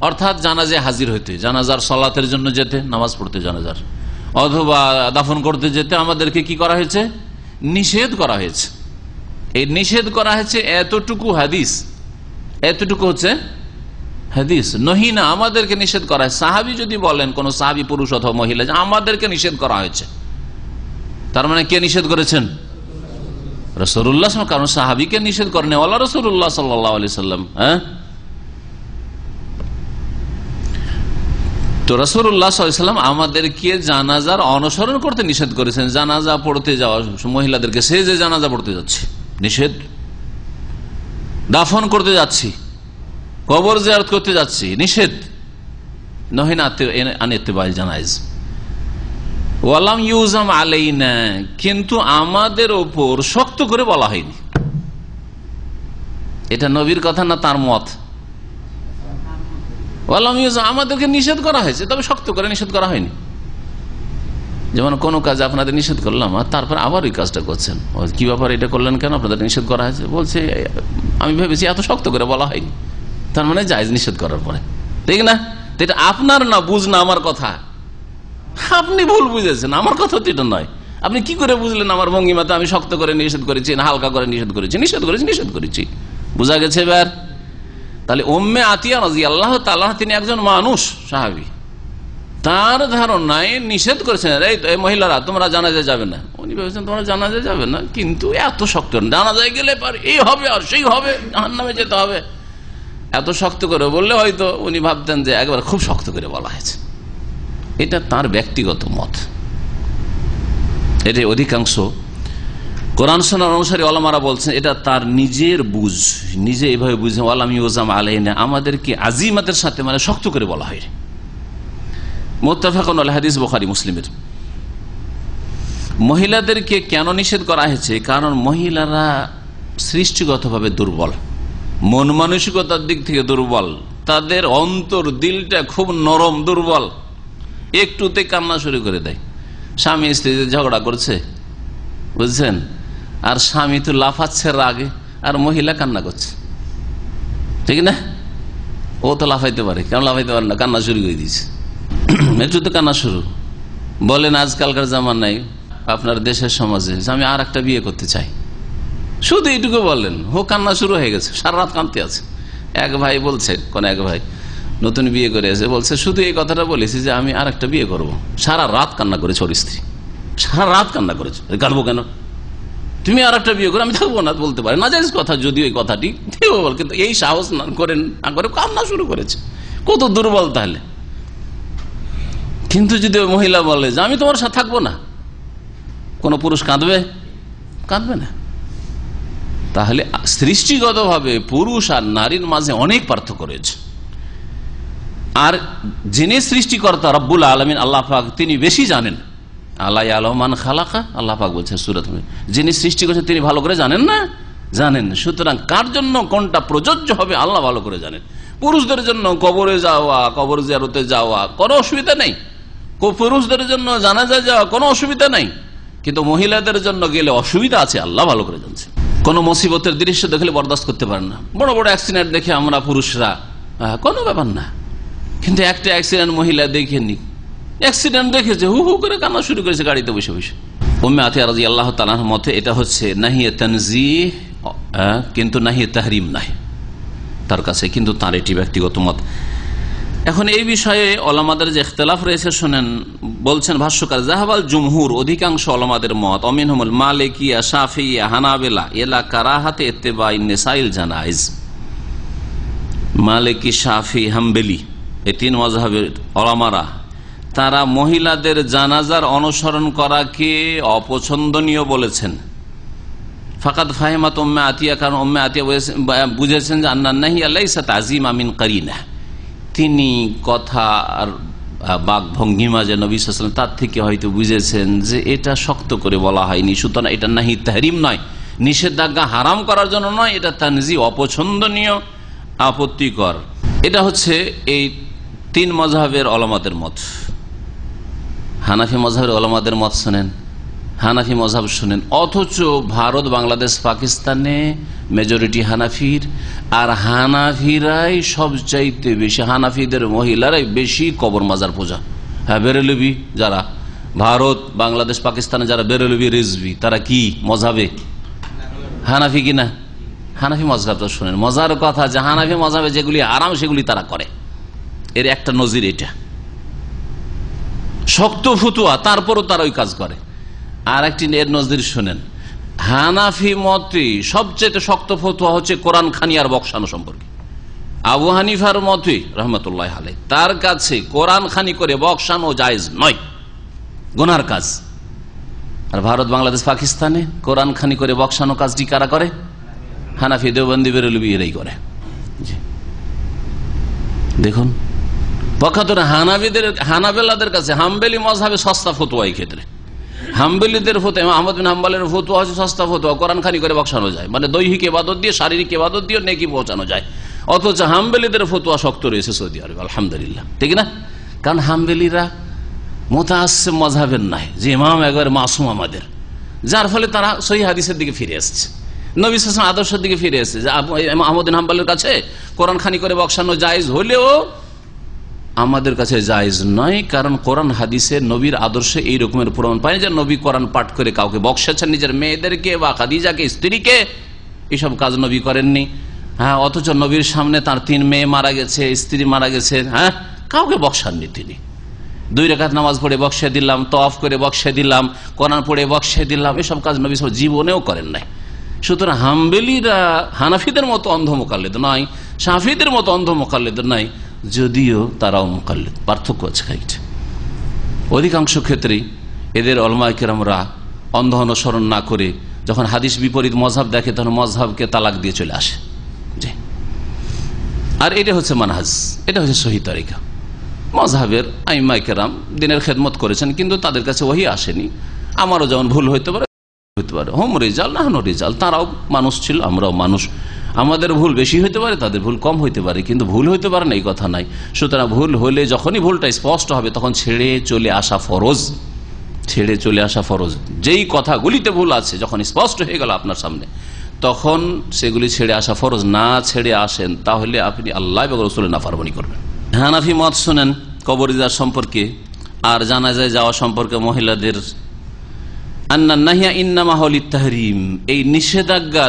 অর্থাৎ জানাজে হাজির হইতে, জানাজার সলাতের জন্য যেতে, নামাজ পড়তে জানাজার। অথবা দাফন করতে যেতে আমাদেরকে কি করা হয়েছে? নিষেধ করা হয়েছে। এই নিষেধ করা হয়েছে এতটুকু হাদিস। এতটুকু হচ্ছে হাদিস। নহিনা আমাদেরকে নিষেধ করা হয় সাহাবি যদি বলেন, কোন সাহাবি পুরুষ অথবা মহিলা, যে আমাদেরকে নিষেধ করা হয়েছে। তার মানে কে নিষেধ করেছেন? রসুল্লাহ কারণ সাহাবিকে নিষেধ করেন। ওলা রসুল্লাহ সাল্লাহ আলি সাল্লাম হ্যাঁ? তো রসুল্লাহাম আমাদেরকে জানাজার অনুসরণ করতে নিষেধ করেছেন। জানাজা পড়তে যাওয়া মহিলাদেরকে সে যে জানাজা পড়তে যাচ্ছে। নিষেধ। দাফন করতে যাচ্ছি। কবর জিয়ারত করতে যাচ্ছি। নিষেধ। নহিন আনেতেবাইল জানাইজ। ওয়ালাম ইউজাম আলাইনা। কিন্তু আমাদের ওপর শক্ত করে বলা হয়নি। এটা নবীর কথা না তার মত? আমাদেরকে নিষেধ করা হয়েছে, তবে শক্ত করে নিষেধ করা হয়নি। যেমন কোনো কাজ আপনাদের নিষেধ করলাম, আর তারপর আবার ওই কাজটা করছেন। কি ব্যাপার এটা করলেন কেন? আপনাদের নিষেধ করা হয়েছে? বলছে, আমি ভেবেছি এত শক্ত করে বলা হয়নি। তার মানে জায়জ নিষেধ করার পরে। ঠিক না? এটা আপনার না, বুঝ না, আমার কথা। আপনি ভুল বুঝেছেন, আমার কথা তো এটা নয়। আপনি কি করে বুঝলেন আমার ভঙ্গিমাতে আমি শক্ত করে নিষেধ করেছি না, হালকা করে নিষেধ করেছি? নিষেধ করেছি নিষেধ করেছি। বোঝা গেছে এবার? তাহলে ওম্মে আতিয়া রাজি আল্লাহ তাল্লাহ তিনি একজন মানুষ, সাহাবি। তার ধারণায় নিষেধ করেছেন, এই মহিলারা, তোমরা জানাজা যাবে না। উনি ভেবেছেন, তোমরা জানাজা যাবে না। কিন্তু এত শক্ত জানাজায় গেলে পারে, এই হবে আর সেই হবে জাহান নামে যেতে হবে। এত শক্ত করে বললে হয়তো উনি ভাবতেন যে একবার খুব শক্ত করে বলা হয়েছে। এটা তার ব্যক্তিগত মত। এটা অধিকাংশ কোরআন সোনার অনুসারী আলমারা বলছেন, এটা তার নিজের বুঝ। নিজে এভাবে বুঝে আলাম ইউজাম আলাইনা। আমাদেরকে আজিমাতের সাথে মানে শক্ত করে বলা হয়। মোত্তাফাকুন আল বোখারি, মুসলিমের। মহিলাদেরকে কেন নিষেধ করা হয়েছে? কারণ মহিলারা সৃষ্টিগতভাবে দুর্বল। মন মানসিকতার দিক থেকে দুর্বল। তাদের অন্তর দিলটা খুব নরম, দুর্বল। একটুতে কান্না শুরু করে দেয়। স্বামী স্ত্রী ঝগড়া করছে। বুঝছেন? আর স্বামী তো লাফাচ্ছে রাগে, আর মহিলা কান্না করছে। ঠিক না? ও তো লাফাইতে পারে, কেন লাফাইতে পারে না? কান্না শুরু করে দিয়েছে। [CLEARS THROAT] একটু তো কান্না শুরু। বলেন, আজকালকার জামান নাই আপনার দেশের সমাজে যে আমি আর একটা বিয়ে করতে চাই। শুধু এইটুকু বলেন হো কান্না শুরু হয়ে গেছে, সারা রাত কাঁদতে আছে। এক ভাই বলছে, কোন এক ভাই, নতুন বিয়ে করে এসে বলছে, শুধু এই কথাটা বলেছি যে আমি আর একটা বিয়ে করব। সারা রাত কান্না করেছে ওর স্ত্রী। সারা রাত কান্না করেছে। কাঁদবো কেন? তুমি আর একটা বিয়ে করে, আমি থাকব না, বলতে পারি। না যাইজ কথা, যদিও এই কথাটি কিন্তু এই সাহস না করেন, না করে, কান্না শুরু করেছে। কত দুর্বল তাহলে। কিন্তু যদি ওই মহিলা বলে যে, আমি তোমার সাথে থাকব না। কোন পুরুষ কাঁদবে? কাঁদবে না। তাহলে সৃষ্টিগতভাবে পুরুষ আর নারীর মাঝে অনেক পার্থক্য রয়েছে। আর যিনি সৃষ্টিকর্তা রব্বুল আলমিন, আল্লাহ তিনি বেশি জানেন। আল্লাহ আলমান খালাকা, আল্লাহ পাক বলছে সুরত যিনি সৃষ্টি করেছেন, তিনি ভালো করে জানেন না? জানেন সুতরাং কার জন্য কোনটা প্রযোজ্য হবে, আল্লাহ ভালো করে জানেন। পুরুষদের জন্য কবরে যাওয়া, কবর জিয়ারতে যাওয়া, কোনো অসুবিধা নেই। পুরুষদের জন্য জানাজা যাওয়া, কোনো অসুবিধা নেই। কিন্তু মহিলাদের জন্য গেলে অসুবিধা আছে, আল্লাহ ভালো করে জানছে কোন মুসিবতের দৃশ্য দেখলে বরদাস্ত করতে পারেন না। বড় বড় অ্যাক্সিডেন্ট দেখে আমরা পুরুষরা কোনো ব্যাপার না। কিন্তু একটা অ্যাক্সিডেন্ট মহিলা দেখেনি অ্যাক্সিডেন্ট দেখেছে, হু হু করে কান্না শুরু করেছে গাড়িতে বসে বসে। ওমে আতিয়া রাজি আল্লাহ তালার মতে এটা হচ্ছে নাহিয়ে তানজি কিন্তু নাহিয়ে তাহরিম নাই তার কাছে কিন্তু তার এটি ব্যক্তিগত মত। এখন এই বিষয়ে ওলামাদের যে ইখতলাফ রয়েছে, শোনেন, বলছেন ভাষ্যকার জাহাবাল জুমহুর অধিকাংশ ওলামাদের মত, অমিনহমুল মালিকিয়া সাফিয়া হানাবেলা, এলা কারাহাতে এত্তেবাই নেসাইল জানাইজ। মালিকি সাফি হাম্বেলি এই তিন মজাহের ওলামারা তারা মহিলাদের জানাজার অনুসরণ করাকে অপছন্দনীয় বলেছেন। ফাকাত ফাহেমাত ওম্মে আতিয়া, কারণ ওম্মে আতিয়া বুঝেছেন যে আন্না নাহি আল্লাহ আজিম আমিন করিনা। তিনি কথা আর বাক ভঙ্গিমা যে নবী তার থেকে হয়তো বুঝেছেন যে এটা শক্ত করে বলা হয়নি। সুতরাং এটা নাহি তাহরিম নয়। নিষেধাজ্ঞা হারাম করার জন্য নয়, এটা তানজি অপছন্দনীয়, আপত্তিকর। এটা হচ্ছে এই তিন মজাহের অলমাদের মত। হানাফি মজাহের অলমাদের মত শোনেন, হানাফি মজাব শোনেন। অথচ ভারত, বাংলাদেশ, পাকিস্তানে মেজরিটি হানাফির, আর হানাফিরাই সবচাইতে বেশি, হানাফিদের মহিলারাই বেশি কবর মাজার পূজা হ্যাঁ বেরেলবি যারা, ভারত, বাংলাদেশ, পাকিস্তানে যারা বেরেলবি রেজবি তারা কি মজাবে হানাফি কিনা হানাফি মজাবটা শোনেন। মজার কথা যে হানাফি মজাবে যেগুলি আরাম সেগুলি তারা করে। এর একটা নজির এটা। শক্ত ফুতুয়া তারপরও তারা ওই কাজ করে। আর একটি এর নজদির শোনেন, হানাফি মতে সবচেয়ে শক্ত ফতুয়া হচ্ছে কোরআন খানি আর বক্সানো সম্পর্কে। আবু হানিফার মতে রহমতুল্লাহ আলাই তার কাছে কোরআন খানি করে বক্সানো জায়জ নয়। গোনার কাজ। আর ভারত, বাংলাদেশ, পাকিস্তানে কোরআন খানি করে বক্সানো কাজটি কারা করে? হানাফি দেওবন্দি বেরলবি এরাই করে। দেখুন পক্ষাতরে হানাবিদের হানাবেলাদের কাছে হামবেলি মজাবে সস্তা ফতুয়া এই ক্ষেত্রে। হাম্বেলিদের ফতো আহমদ বিন হাম্বালের ফতুয়া হচ্ছে সস্তা ফতুয়া, কোরআন খানি করে বসানো যায়। মানে দৈহিক এবাদত দিয়ে, শারীরিক এবাদত দিয়ে নেকি পৌঁছানো যায়। অথচ হাম্বেলিদের ফতুয়া শক্ত রয়েছে সৌদি আরব, আলহামদুলিল্লাহ। ঠিক না? কারণ হাম্বেলিরা মোতাসে মজাবের নাই, যে ইমাম একবার মাসুম আমাদের। যার ফলে তারা সহি হাদিসের দিকে ফিরে আসছে। নবী হাসান আদর্শের দিকে ফিরে এসছে। আহমদিন হাম্বালের কাছে কোরআন খানি করে বসানো জায়জ হলেও আমাদের কাছে জায়জ নয়, কারণ কোরআন, হাদিসে নবীর আদর্শে এই রকমের প্রমাণ পায় যে নবী কোরআন পাঠ করে কাউকে বক্সেছেন নিজের মেয়েদেরকে বা খাদিজাকে, স্ত্রীকে। এসব কাজ নবী করেননি। হ্যাঁ অথচ নবীর সামনে তার তিন মেয়ে মারা গেছে, স্ত্রী মারা গেছে হ্যাঁ? কাউকে বক্সাননি তিনি। দুই রেখাত নামাজ পড়ে বক্সে দিলাম তফ করে বক্সে দিলাম, কোরআন পড়ে বক্সে দিলাম, এসব কাজ নবী সব জীবনেও করেন নাই। সুতরাং হাম্বেলিরা হানাফিদের মতো অন্ধ মোকাল্লেদ নয়, সাফিদের মতো অন্ধ মোকাল্লেদ নয়। যদিও তারাও মোকাল্লেদ। পার্থক্য আছে খানিকটা অধিকাংশ ক্ষেত্রেই এদের অলমাইকেরামরা অন্ধ অনুসরণ না করে যখন হাদিস বিপরীত মজহাব দেখে তখন মজহাবকে তালাক দিয়ে চলে আসে। আর এটা হচ্ছে মানহাজ। এটা হচ্ছে সহি তরিকা। মজহাবের আইমাইকেরাম দিনের খেদমত করেছেন কিন্তু তাদের কাছে ওহি আসেনি। আমারও যেমন ভুল হইতে পারে হইতে পারে। হোম, রেজাল না হন রেজাল। তারাও মানুষ ছিল, আমরাও মানুষ। আমাদের ভুল বেশি হইতে পারে, তাদের ভুল কম হইতে পারে, কিন্তু ভুল হইতে পারে না, এই কথা নাই। সুতরাং ভুল হলে যখনই ভুলটা স্পষ্ট হবে, তখন ছেড়ে চলে আসা ফরজ। ছেড়ে চলে আসা ফরজ। যেই কথাগুলিতে ভুল আছে, যখন স্পষ্ট হয়ে গেল আপনার সামনে, তখন সেগুলি ছেড়ে আসা ফরজ। না ছেড়ে আসেন, তাহলে আপনি আল্লাহ এবং রসুলের নাফারবানি করবেন। হানাফি মত শোনেন কবরিদার সম্পর্কে। আর জানা যায় যাওয়া সম্পর্কে মহিলাদের এই নিষেধাজ্ঞা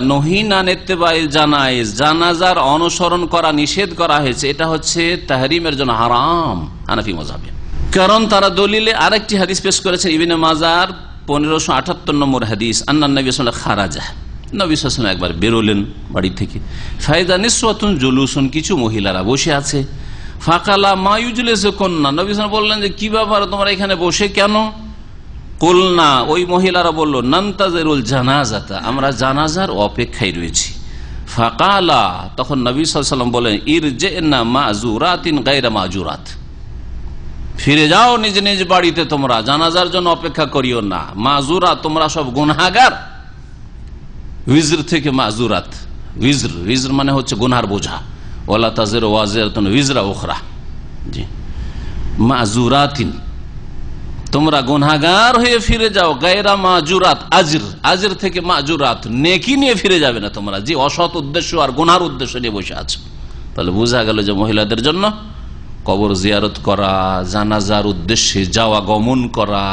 জানাজার অনুসরণ করা, নিষেধ করা হয়েছে। এটা হচ্ছে তাহরিমের জন্য কারণ তারা দলিলে আরেকটি হাদিস পেশ করেছেন, ইবিনে মাজার পনেরোশো আটাত্তর নম্বর হাদিস, আন্না নবী খারাজা নবী সাল্লাম একবার বেরোলেন বাড়ি থেকে। ফায়দা নিঃসতুন জুলুসুন, কিছু মহিলারা বসে আছে। ফাঁকালা মায়ুজুলেছে কন্যা নবী বললেন যে, কি ব্যাপার, তোমরা এখানে বসে কেন? কলনা, ওই মহিলারা বলল, নান্তাজেরুল জানাজাতা, আমরা জানাজার অপেক্ষায় রয়েছি। ফাকালা, তখন নবী সাল্লাম বলেন ইর যে না মাজুরাতিন গাইরা মাজুরাত। ফিরে যাও নিজ নিজ বাড়িতে তোমরা, জানাজার জন্য অপেক্ষা করিও না। মাজুরা, তোমরা সব গুনাগার উইজর থেকে মাজুরাত। উইজর উইজর মানে হচ্ছে গুনহার বোঝা। ওলা তাজের ওয়াজের উইজরা ওখরা জি। মাজুরাতিন। তোমরা গুনাগার হয়ে ফিরে যাও, গায়রা মাজুরাত, আজির। আজির থেকে মাজুরাত। নেকি নিয়ে ফিরে যাবে না তোমরা। যে অসৎ উদ্দেশ্য আর গুনার উদ্দেশ্য নিয়ে বসে আছো। তাহলে বোঝা গেল যে মহিলাদের জন্য কবর জিয়ারত করা, জানাজার উদ্দেশ্যে যাওয়া, গমন করা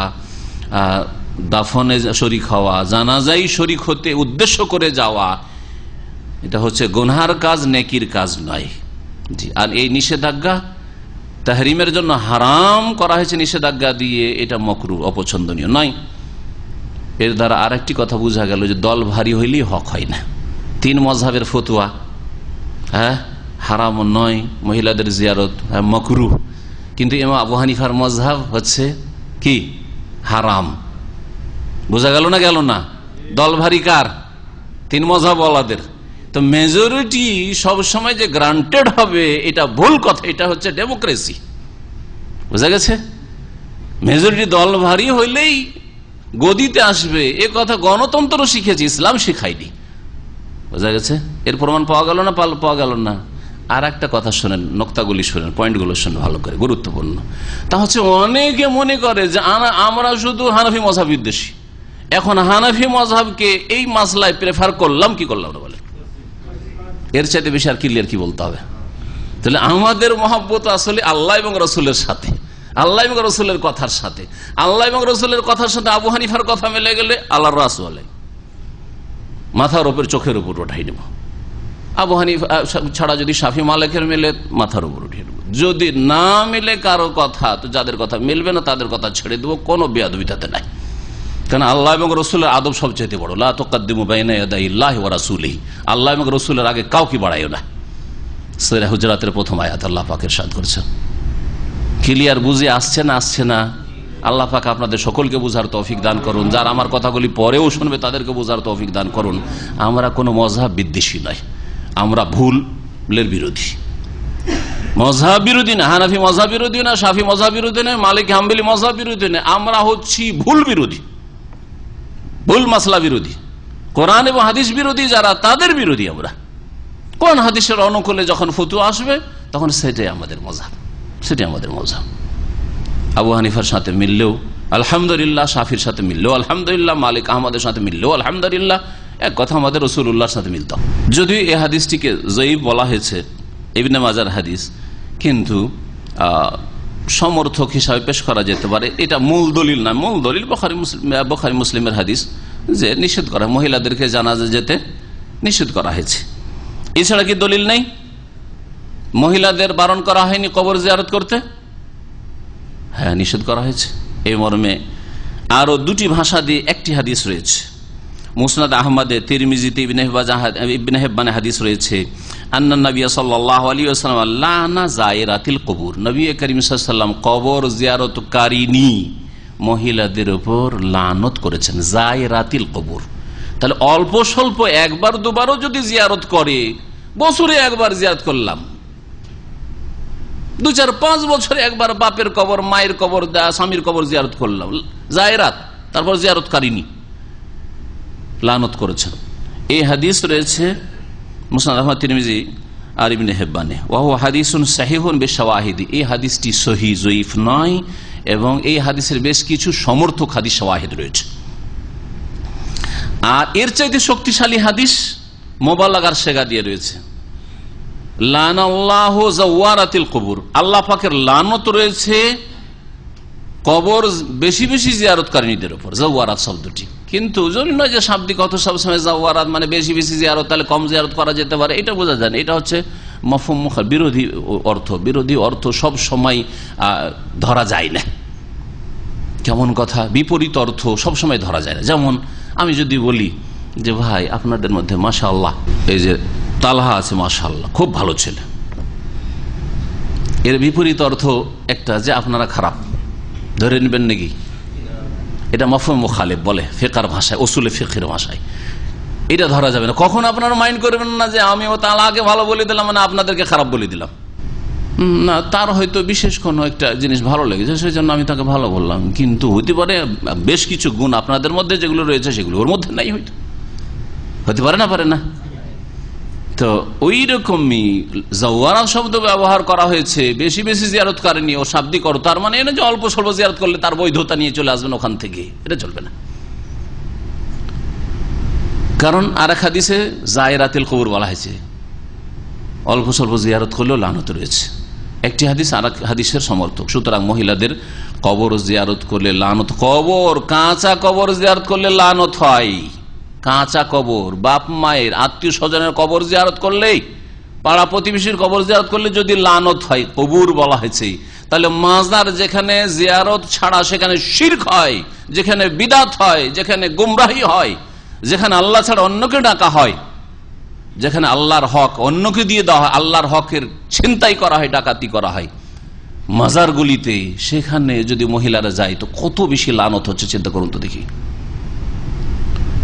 দাফনে শরিক হওয়া জানাজাই শরিক হতে উদ্দেশ্য করে যাওয়া, এটা হচ্ছে গুনহার কাজ, নেকির কাজ নয়। জি, আর এই নিষেধাজ্ঞা তাহরিমের জন্য হারাম করা হয়েছে নিষেধাজ্ঞা দিয়ে এটা মকরু, অপছন্দনীয় নয়। এর দ্বারা আরেকটি কথা বোঝা গেল যে দল ভারী হইলেই হক হয় না। তিন মজহাবের ফতুয়া হ্যাঁ হারাম নয়, মহিলাদের জিয়ারত হ্যাঁ মকরু। কিন্তু এমা আবু হানিফার মজহাব হচ্ছে কি? হারাম। বোঝা গেল না গেল না? দল ভারী কার? তিন মজহাব ওলাদের তো মেজরিটি সবসময় যে গ্রান্টেড হবে, এটা ভুল কথা, এটা হচ্ছে ডেমোক্রেসি বোঝা গেছে? মেজরিটি দল ভারী হইলেই গদিতে আসবে। এ কথা গণতন্ত্র শিখেছে, ইসলাম শিখাইনি বোঝা গেছে? এর প্রমাণ পাওয়া গেল না পাওয়া গেল না? আর একটা কথা শোনেন, নোক্তাগুলি শোনেন, পয়েন্টগুলো শোনেন ভালো করে, গুরুত্বপূর্ণ। তা হচ্ছে অনেকে মনে করে যে আমরা শুধু হানাফি মজাব বিদ্বেষী। এখন হানাফি মজাবকে এই মাসলায় প্রেফার করলাম, কি করলাম না এর চাইতে বেশি আর ক্লিয়ার কি বলতে হবে? তাহলে আমাদের মহব্বত আসলে আল্লাহ এবং রসুলের সাথে। আল্লাহ এবং রসুলের কথার সাথে। আল্লাহ এবং রসুলের কথার সাথে আবু হানিফার কথা মেলে গেলে আল্লাহ বলে। মাথার ওপর চোখের উপর উঠাই নেব। আবু হানিফ ছাড়া যদি শাফি মালিকের মেলে, মাথার উপর উঠিয়ে নেব। যদি না মিলে কারও কথা, তো যাদের কথা মিলবে না, তাদের কথা ছেড়ে দেবো। কোনো বেয়াদবিতাতে নাই। কেন আল্লাহ এবং রসুলের আদব সবচেয়ে বড়। লাহ রাসুলহি। আল্লাহ এবং রসুলের আগে কাউকে বাড়াইও না। সেরা হুজরাতের প্রথম আয়াত আল্লাহ পাকের সাদ করছে ক্লিয়ার বুঝে আসছে না আসছে না আল্লাহ পাক আপনাদের সকলকে বুঝার তৌফিক দান করুন। যারা আমার কথাগুলি পরেও শুনবে তাদেরকে বুঝার তৌফিক দান করুন। আমরা কোনো মজাব বিদ্বেষী নয়। আমরা ভুলের বিরোধী। মজাব বিরোধী না, হানাফি মজাব বিরোধী না, সাফি মজাব বিরোধী নয় মালিক হাম্বিলি মজাব বিরোধী নয় আমরা হচ্ছি ভুল বিরোধী। ভুল মাসলা বিরোধী। কোরআন এবং হাদিস বিরোধী যারা, তাদের বিরোধী আমরা। কোন হাদিসের অনুকূলে যখন ফতু আসবে, তখন সেটাই আমাদের মজা সেটাই আমাদের মজা আবু হানিফার সাথে মিললেও, আলহামদুলিল্লাহ, শাফির সাথে মিললেও, আলহামদুলিল্লাহ, মালিক আহমদের সাথে মিললেও, আলহামদুলিল্লাহ, এক কথা আমাদের রসুল উল্লাহর সাথে মিলত। যদিও এই হাদিসটিকে জয়ীব বলা হয়েছে, ইবনে মাজার হাদিস, কিন্তু সমর্থক হিসাবে পেশ করা যেতে পারে। এটা মূল দলিল না। মূল দলিল বখারি মুসলিম বখারি মুসলিমের হাদিস যে নিষেধ করা, মহিলাদেরকে জানাজা যেতে নিষেধ করা হয়েছে। এছাড়া কি দলিল নেই? মহিলাদের বারণ করা হয়নি কবর জিয়ারত করতে? হ্যাঁ নিষেধ করা হয়েছে। এই মর্মে আরও দুটি ভাষা দিয়ে একটি হাদিস রয়েছে। মুসনাদ আহমদে তিরমিজিতে ইবনে হাদিস রয়েছে। আন্না নবী সাল্লাহ আলী কবুর। মহিলাদের লানত করেছেন কবুর। তাহলে অল্প স্বল্প একবার, দুবারও যদি জিয়ারত করে, বছরে একবার জিয়ারত করলাম। দু চার পাঁচ বছরে একবার বাপের কবর, মায়ের কবর, স্বামীর কবর জিয়ারত করলাম। জায়রাত তারপর জিয়ারত কারিনী লানত করেছেন। এই হাদিস রয়েছে মুসনাদ আহমদ, তিরমিজি আর ইবনে হেব্বানে। ওয়াহু হাদিসুন সাহিহুন বেশাওয়াহিদি। এই হাদিসটি সহি, জয়ীফ নয় এবং এই হাদিসের বেশ কিছু সমর্থক হাদিস শাওয়াহিদ রয়েছে। আর এর চাইতে শক্তিশালী হাদিস মোবাল্লাগার সেগা দিয়ে রয়েছে। লান আল্লাহ জাওয়ারাতিল কবুর। আল্লাহ পাকের লানত রয়েছে কবর বেশি বেশি জিয়ারতকারীদের উপর, জাওয়ারাত শব্দটি। কিন্তু জরুরি নয় যে শাব্দিক অর্থ সবসময় জাওয়ারাত মানে বেশি বেশি জিয়ারত, তাহলে কম জিয়ারত করা যেতে পারে, এটা বোঝা যায় এটা হচ্ছে মফম বিরোধী অর্থ। বিরোধী অর্থ সব সময় ধরা যায় না। কেমন কথা? বিপরীত অর্থ সব সময় ধরা যায় না। যেমন আমি যদি বলি যে, ভাই, আপনাদের মধ্যে মাশা আল্লাহ এই যে তালহা আছে মাশা আল্লাহ খুব ভালো ছেলে। এর বিপরীত অর্থ একটা যে, আপনারা খারাপ। ধরে নেবেন নাকি? এটা মফম মুখালেব বলে, ফেকার ভাষায় ওসুলে ফেকের ভাষায়। এটা ধরা যাবে না। কখন আপনারা মাইন্ড করবেন না যে আমি ও তালাকে ভালো বলে দিলাম মানে আপনাদেরকে খারাপ বলে দিলাম। না, তার হয়তো বিশেষ কোনো একটা জিনিস ভালো লেগেছে সেই জন্য আমি তাকে ভালো বললাম। কিন্তু হতে পারে বেশ কিছু গুণ আপনাদের মধ্যে যেগুলো রয়েছে, সেগুলো ওর মধ্যে নাই হয়তো। হতে পারে না পারে না? তো ওই রকমই জওয়ারা শব্দ ব্যবহার করা হয়েছে। বেশি বেশি জিয়ারত করেনি ও শাব্দিক করো তার মানে না যে অল্প স্বল্প জিয়ারত করলে তার বৈধতা নিয়ে চলে আসবেন ওখান থেকে। এটা চলবে না। কারণ আর এক হাদিসে জায়রাতিল কবুর বলা হয়েছে, অল্প স্বল্প জিয়ারত করলেও লানত রয়েছে। একটি হাদিস আর হাদিসের সমর্থক। সুতরাং মহিলাদের কবর জিয়ারত করলে লানত, কবর, কাঁচা কবর জিয়ারত করলে লানত হয়। কাঁচা কবর, বাপ মায়ের আত্মীয় স্বজনের কবর জিয়ারত করলেই, পাড়া প্রতিবেশীর কবর জিয়ারত করলে যদি লানত হয়, কবুর বলা হয়েছে, তাহলে মাজার যেখানে জিয়ারত ছাড়া সেখানে শির্ক হয়, যেখানে বিদাত হয়, যেখানে গুমরাহি হয়, যেখানে আল্লাহ ছাড়া অন্যকে ডাকা হয়, যেখানে আল্লাহর হক অন্যকে দিয়ে দেওয়া হয়, আল্লাহর হকের ছিনতাই করা হয়, ডাকাতি করা হয়, মাজারগুলিতে সেখানে যদি মহিলারা যায়, তো কত বেশি লানত হচ্ছে, চিন্তা করুন তো দেখি।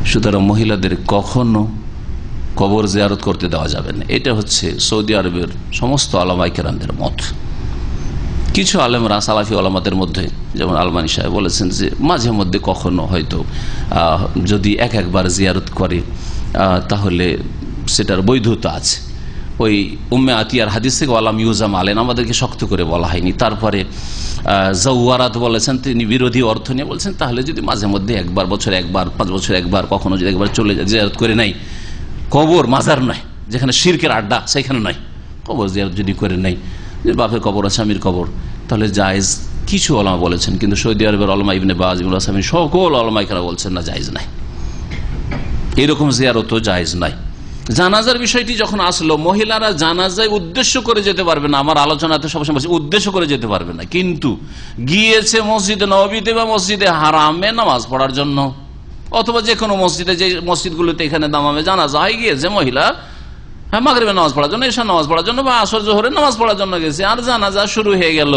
সুতরাং মহিলাদের কখনো কবর জিয়ারত করতে দেওয়া যাবে না। এটা হচ্ছে সৌদি আরবের সমস্ত আলামাইকেরামদের মত। কিছু আলেমরা, সালাফি আলামাদের মধ্যে, যেমন আলমানি সাহেব বলেছেন যে, মাঝে মধ্যে কখনো হয়তো যদি এক একবার জিয়ারত করে তাহলে সেটার বৈধতা আছে। ওই উম্মে আতিয়ার হাদিস থেকে আলাম ইউজাম আলেন, আমাদেরকে শক্ত করে বলা হয়নি। তারপরে জৌয়ারাত বলেছেন, তিনি বিরোধী অর্থ নিয়ে বলছেন, তাহলে যদি মাঝে মধ্যে একবার বছর একবার, পাঁচ বছর একবার, কখনো যদি একবার চলে যায়, জিয়ারত করে নাই কবর মাজার নয়, যেখানে শিরকের আড্ডা, সেখানে নয়। কবর জিয়ারত যদি করে নাই যে বাপের কবর আসামির কবর, তাহলে জায়েজ কিছু অলমা বলেছেন, কিন্তু সৌদি আরবের অলমা ইবনে বাজ ইবুল আসামি সকল অলমাইকারা বলছেন না, জায়েজ নাই। এরকম জিয়ারতও জায়েজ নাই। জানাজার বিষয়টি যখন আসলো মহিলারা জানাজায় উদ্দেশ্য করে যেতে পারবে না। আমার আলোচনাতে সবসময় বলছি, উদ্দেশ্য করে যেতে পারবে না। কিন্তু গিয়েছে মসজিদে নবীতে বা মসজিদে হারামে নামাজ পড়ার জন্য। অথবা যে কোনো মসজিদে যে মসজিদগুলোতে এখানে দামামে জানাজা হয়ে গিয়েছে মহিলা হ্যাঁ মাগরিবে নামাজ পড়ার জন্য এসা নামাজ পড়ার জন্য বা আসর জোহরে নামাজ পড়ার জন্য গেছে আর জানাজা শুরু হয়ে গেল।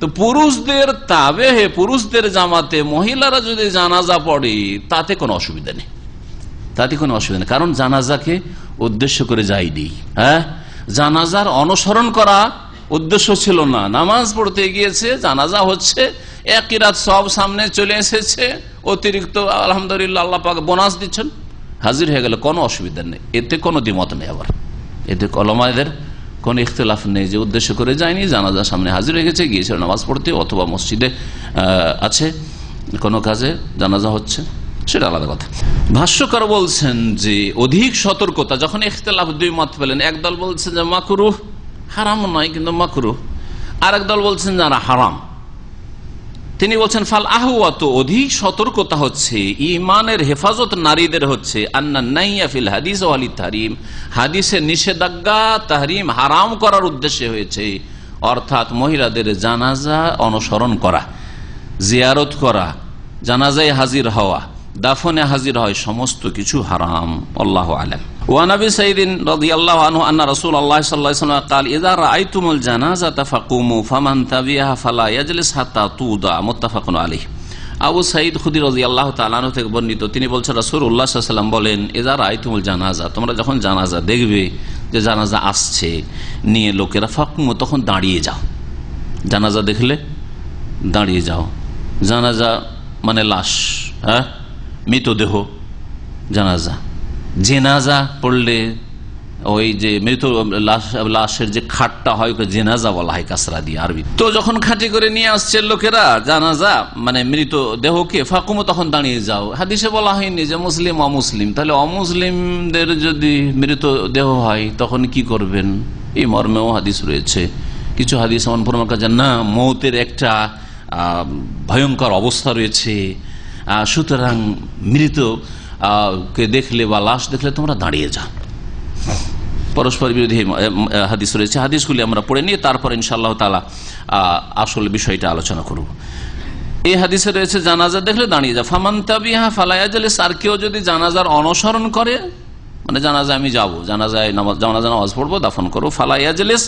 তো পুরুষদের তাবে হে পুরুষদের জামাতে মহিলারা যদি জানাজা পড়ে তাতে কোনো অসুবিধা নেই। তাতে কোনো অসুবিধা নেই। কারণ জানাজাকে উদ্দেশ্য করে যায়নি। হ্যাঁ? জানাজার অনুসরণ করা উদ্দেশ্য ছিল না। নামাজ পড়তে গিয়েছে, জানাজা হচ্ছে, একই রাত সব সামনে চলে এসেছে, অতিরিক্ত আলহামদুলিল্লাহ আল্লাহ পাক বোনাস দিচ্ছেন। হাজির হয়ে গেলে, কোনো অসুবিধা নেই। এতে কোনো দ্বিমত নেই আবার। এতে কলমাদের কোনো ইখতলাফ নেই যে উদ্দেশ্য করে যায়নি, জানাজা সামনে হাজির হয়ে গেছে, গিয়েছিল নামাজ পড়তে অথবা মসজিদে আছে কোনো কাজে জানাজা হচ্ছে। সেটা আলাদা কথা। ভাষ্যকার বলছেন যে, অধিক সতর্কতা, যখন ইখতলাফ দুই মত পেলেন, একদল বলছেন যে মাকুরু হারাম নয়, কিন্তু মাকুরু আর দল বলছেন যারা হারাম। তিনি বলছেন, ফাল আহুয়াত অধিক সতর্কতা হচ্ছে ইমানের হেফাজত নারীদের হচ্ছে, আন্না হাদিস ও আলী হাদিসের নিষেধাজ্ঞা তাহরিম হারাম করার উদ্দেশ্যে হয়েছে, অর্থাৎ মহিলাদের জানাজা অনুসরণ করা, জিয়ারত করা, জানাজায় হাজির হওয়া। দাফনে হাজির হয়, সমস্ত কিছু হারাম। আল্লাহ আলম। আল্লাহ রসুল আল্লাহ সাল্লাহ জানাজা তাফাকুমু ফালা হাতা তুদা খুদি আল্লাহ বর্ণিত, তিনি বলছেন রাসুর সাল্লাম বলেন এজারা আইতুমুল জানাজা তোমরা যখন জানাজা দেখবে যে জানাজা আসছে, নিয়ে লোকেরা ফাঁকুমো, তখন দাঁড়িয়ে যাও। জানাজা দেখলে দাঁড়িয়ে যাও। জানাজা মানে লাশ হ্যাঁ? মৃতদেহ জানাজা। জেনাজা পড়লে ওই যে মৃত, লাশ, লাশের যে খাটটা হয়, ওকে জেনাজা বলা হয় কাসরা দিয়ে আরবি। তো যখন খাটি করে নিয়ে আসছে লোকেরা, জানাজা মানে মৃত দেহকে, ফাকুমো তখন দাঁড়িয়ে যাও। হাদিসে বলা হয়নি যে মুসলিম অমুসলিম। তাহলে অমুসলিমদের যদি মৃত দেহ হয়, তখন কি করবেন? এই মর্মেও হাদিস রয়েছে। কিছু হাদিস এমন প্রমাণ কাছে না, মৌতের একটা ভয়ঙ্কর অবস্থা রয়েছে। সুতরাং মৃত কে দেখলে বা লাশ দেখলে তোমরা দাঁড়িয়ে যাও। পরস্পর বিরোধী হাদিস রয়েছে। হাদিসগুলি আমরা পড়ে নিয়ে তারপর ইনশাআল্লাহ তালা আসল বিষয়টা আলোচনা করব। এই হাদিসে রয়েছে, জানাজা দেখলে দাঁড়িয়ে যা ফামান তাবিহা ফালায়াজালিস আর কেউ যদি জানাজার অনুসরণ করে মানে জানাজা আমি যাব, জানাজায় নামাজ, জানাজা নামাজ পড়ব, দাফন করব ফালাইয়াজলিস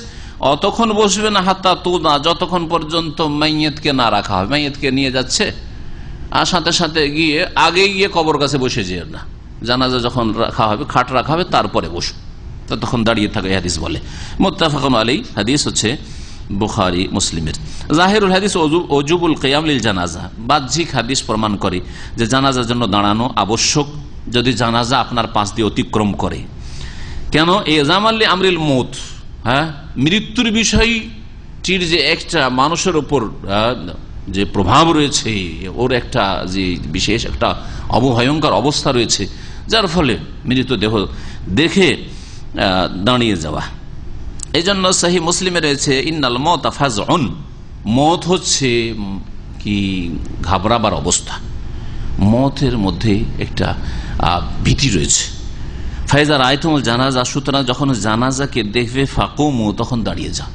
অতক্ষণ বসবে না, হাত্তা তু না যতক্ষণ পর্যন্ত মাইয়েতকে না রাখা হবে মাইয়েতকে নিয়ে যাচ্ছে আর সাথে সাথে গিয়ে আগে গিয়ে কবর কাছে বসে যেও না। জানাজা যখন রাখা হবে খাট রাখা হবে তারপরে বসো। তখন দাঁড়িয়ে থাকে হাদিস বলে। মোত্তাফাকুন আলী হাদিস হচ্ছে বুখারি মুসলিমের। জাহেরুল হাদিস অজু- অজুবুল কেয়ামলিল জানাজা। বাহ্যিক হাদিস প্রমাণ করে যে জানাজার জন্য দাঁড়ানো আবশ্যক যদি জানাজা আপনার পাশ দিয়ে অতিক্রম করে। কেন? এজাম আল্লি আমরিল মত হ্যাঁ? মৃত্যুর বিষয়টির যে একটা মানুষের ওপর আহ, যে প্রভাব রয়েছে, ওর একটা যে বিশেষ একটা অবভয়ঙ্কর অবস্থা রয়েছে, যার ফলে মৃতদেহ দেখে দাঁড়িয়ে যাওয়া। এই জন্য সাহি মুসলিমে রয়েছে, ইন্নাল মত আফাজ অন মত হচ্ছে কি ঘাবড়াবার অবস্থা। মতের মধ্যে একটা ভীতি রয়েছে। ফাইজার আয়তমল জানাজা, সুতরাং যখন জানাজাকে দেখবে, ফাঁকুমু, তখন দাঁড়িয়ে যা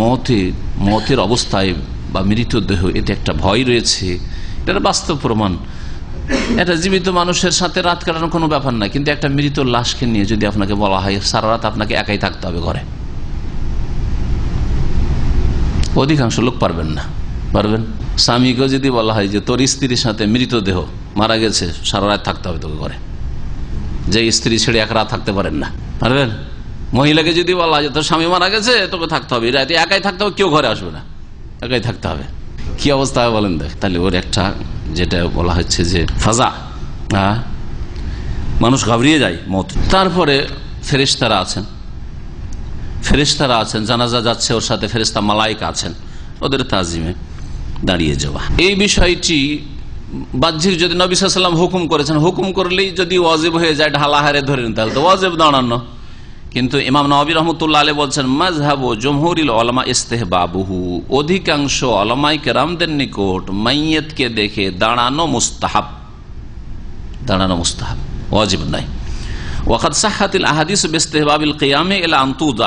মতে, মতের অবস্থায় বা মৃতদেহ এতে একটা ভয় রয়েছে। এটার বাস্তব প্রমাণ। এটা জীবিত মানুষের সাথে রাত কাটানোর কোনো ব্যাপার না, কিন্তু একটা মৃত লাশকে নিয়ে যদি আপনাকে বলা হয়, সারা রাত আপনাকে একাই থাকতে হবে ঘরে। অধিকাংশ লোক পারবেন না। পারবেন? স্বামীকেও যদি বলা হয় যে, তোর স্ত্রীর সাথে মৃতদেহ মারা গেছে, সারা রাত থাকতে হবে তোকে ঘরে। যে স্ত্রী ছেড়ে এক রাত থাকতে পারেন না। পারবেন? মহিলাকে যদি বলা হয় যে, তোর স্বামী মারা গেছে, তোকে থাকতে হবে। রাতে একাই থাকতে হবে, কেউ ঘরে আসবে না। একাই থাকতে হবে। কি অবস্থা বলেন দেখ, তাহলে ওর একটা যেটা বলা হচ্ছে যে ফাজা হ্যাঁ? মানুষ ঘাবড়িয়ে যায় মত। তারপরে ফেরেশতারা আছেন। ফেরেশতারা আছেন, জানাজা যাচ্ছে, ওর সাথে ফেরেশতা মালাইকা আছেন। ওদের তাজিমে দাঁড়িয়ে যাওয়া। এই বিষয়টি বাহ্যিক যদি নবী সাল্লাম হুকুম করেছেন, হুকুম করলেই যদি ওয়াজিব হয়ে যায় ঢালাহারে ধরে তাহলে তো ওয়াজিব দাঁড়ানো। কিন্তু ইমাম নবী রহমতুল্লাহ আলী বলছেন মাজহাবু জমহুরিল অলমা ইস্তেহবাবুহু। অধিকাংশ অলমাই কেরামদের নিকট মাইয়েতকে দেখে দাঁড়ানো মুস্তাহাব। দাঁড়ানো মুস্তাহাব, ওয়াজিব নাই কিয়ামে এলা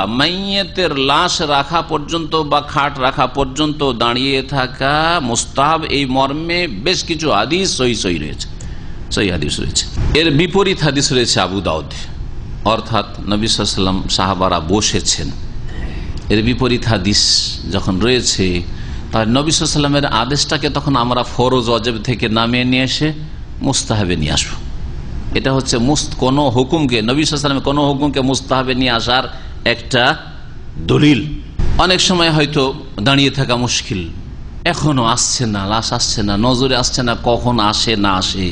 মাইয়েতের লাশ রাখা পর্যন্ত বা খাট রাখা পর্যন্ত দাঁড়িয়ে থাকা এই মর্মে বেশ কিছু রয়েছে। রয়েছে। এর বিপরীত হাদিস রয়েছে আবু দাউদ। অর্থাৎ নবী সাল্লাম সাহাবারা বসেছেন। এর বিপরীত হাদিস যখন রয়েছে, তাহলে নবী সাল্লামের আদেশটাকে তখন আমরা ফরজ, অজেব থেকে নামিয়ে নিয়ে এসে মুস্তাহাবে নিয়ে আসব। এটা হচ্ছে মুস্ত, কোনো হুকুমকে, নবী সাল্লামের কোন হুকুমকে মুস্তাহাবে নিয়ে আসার একটা দলিল। অনেক সময় হয়তো দাঁড়িয়ে থাকা মুশকিল। এখনও আসছে না, লাশ আসছে না, নজরে আসছে না, কখন আসে না আসে।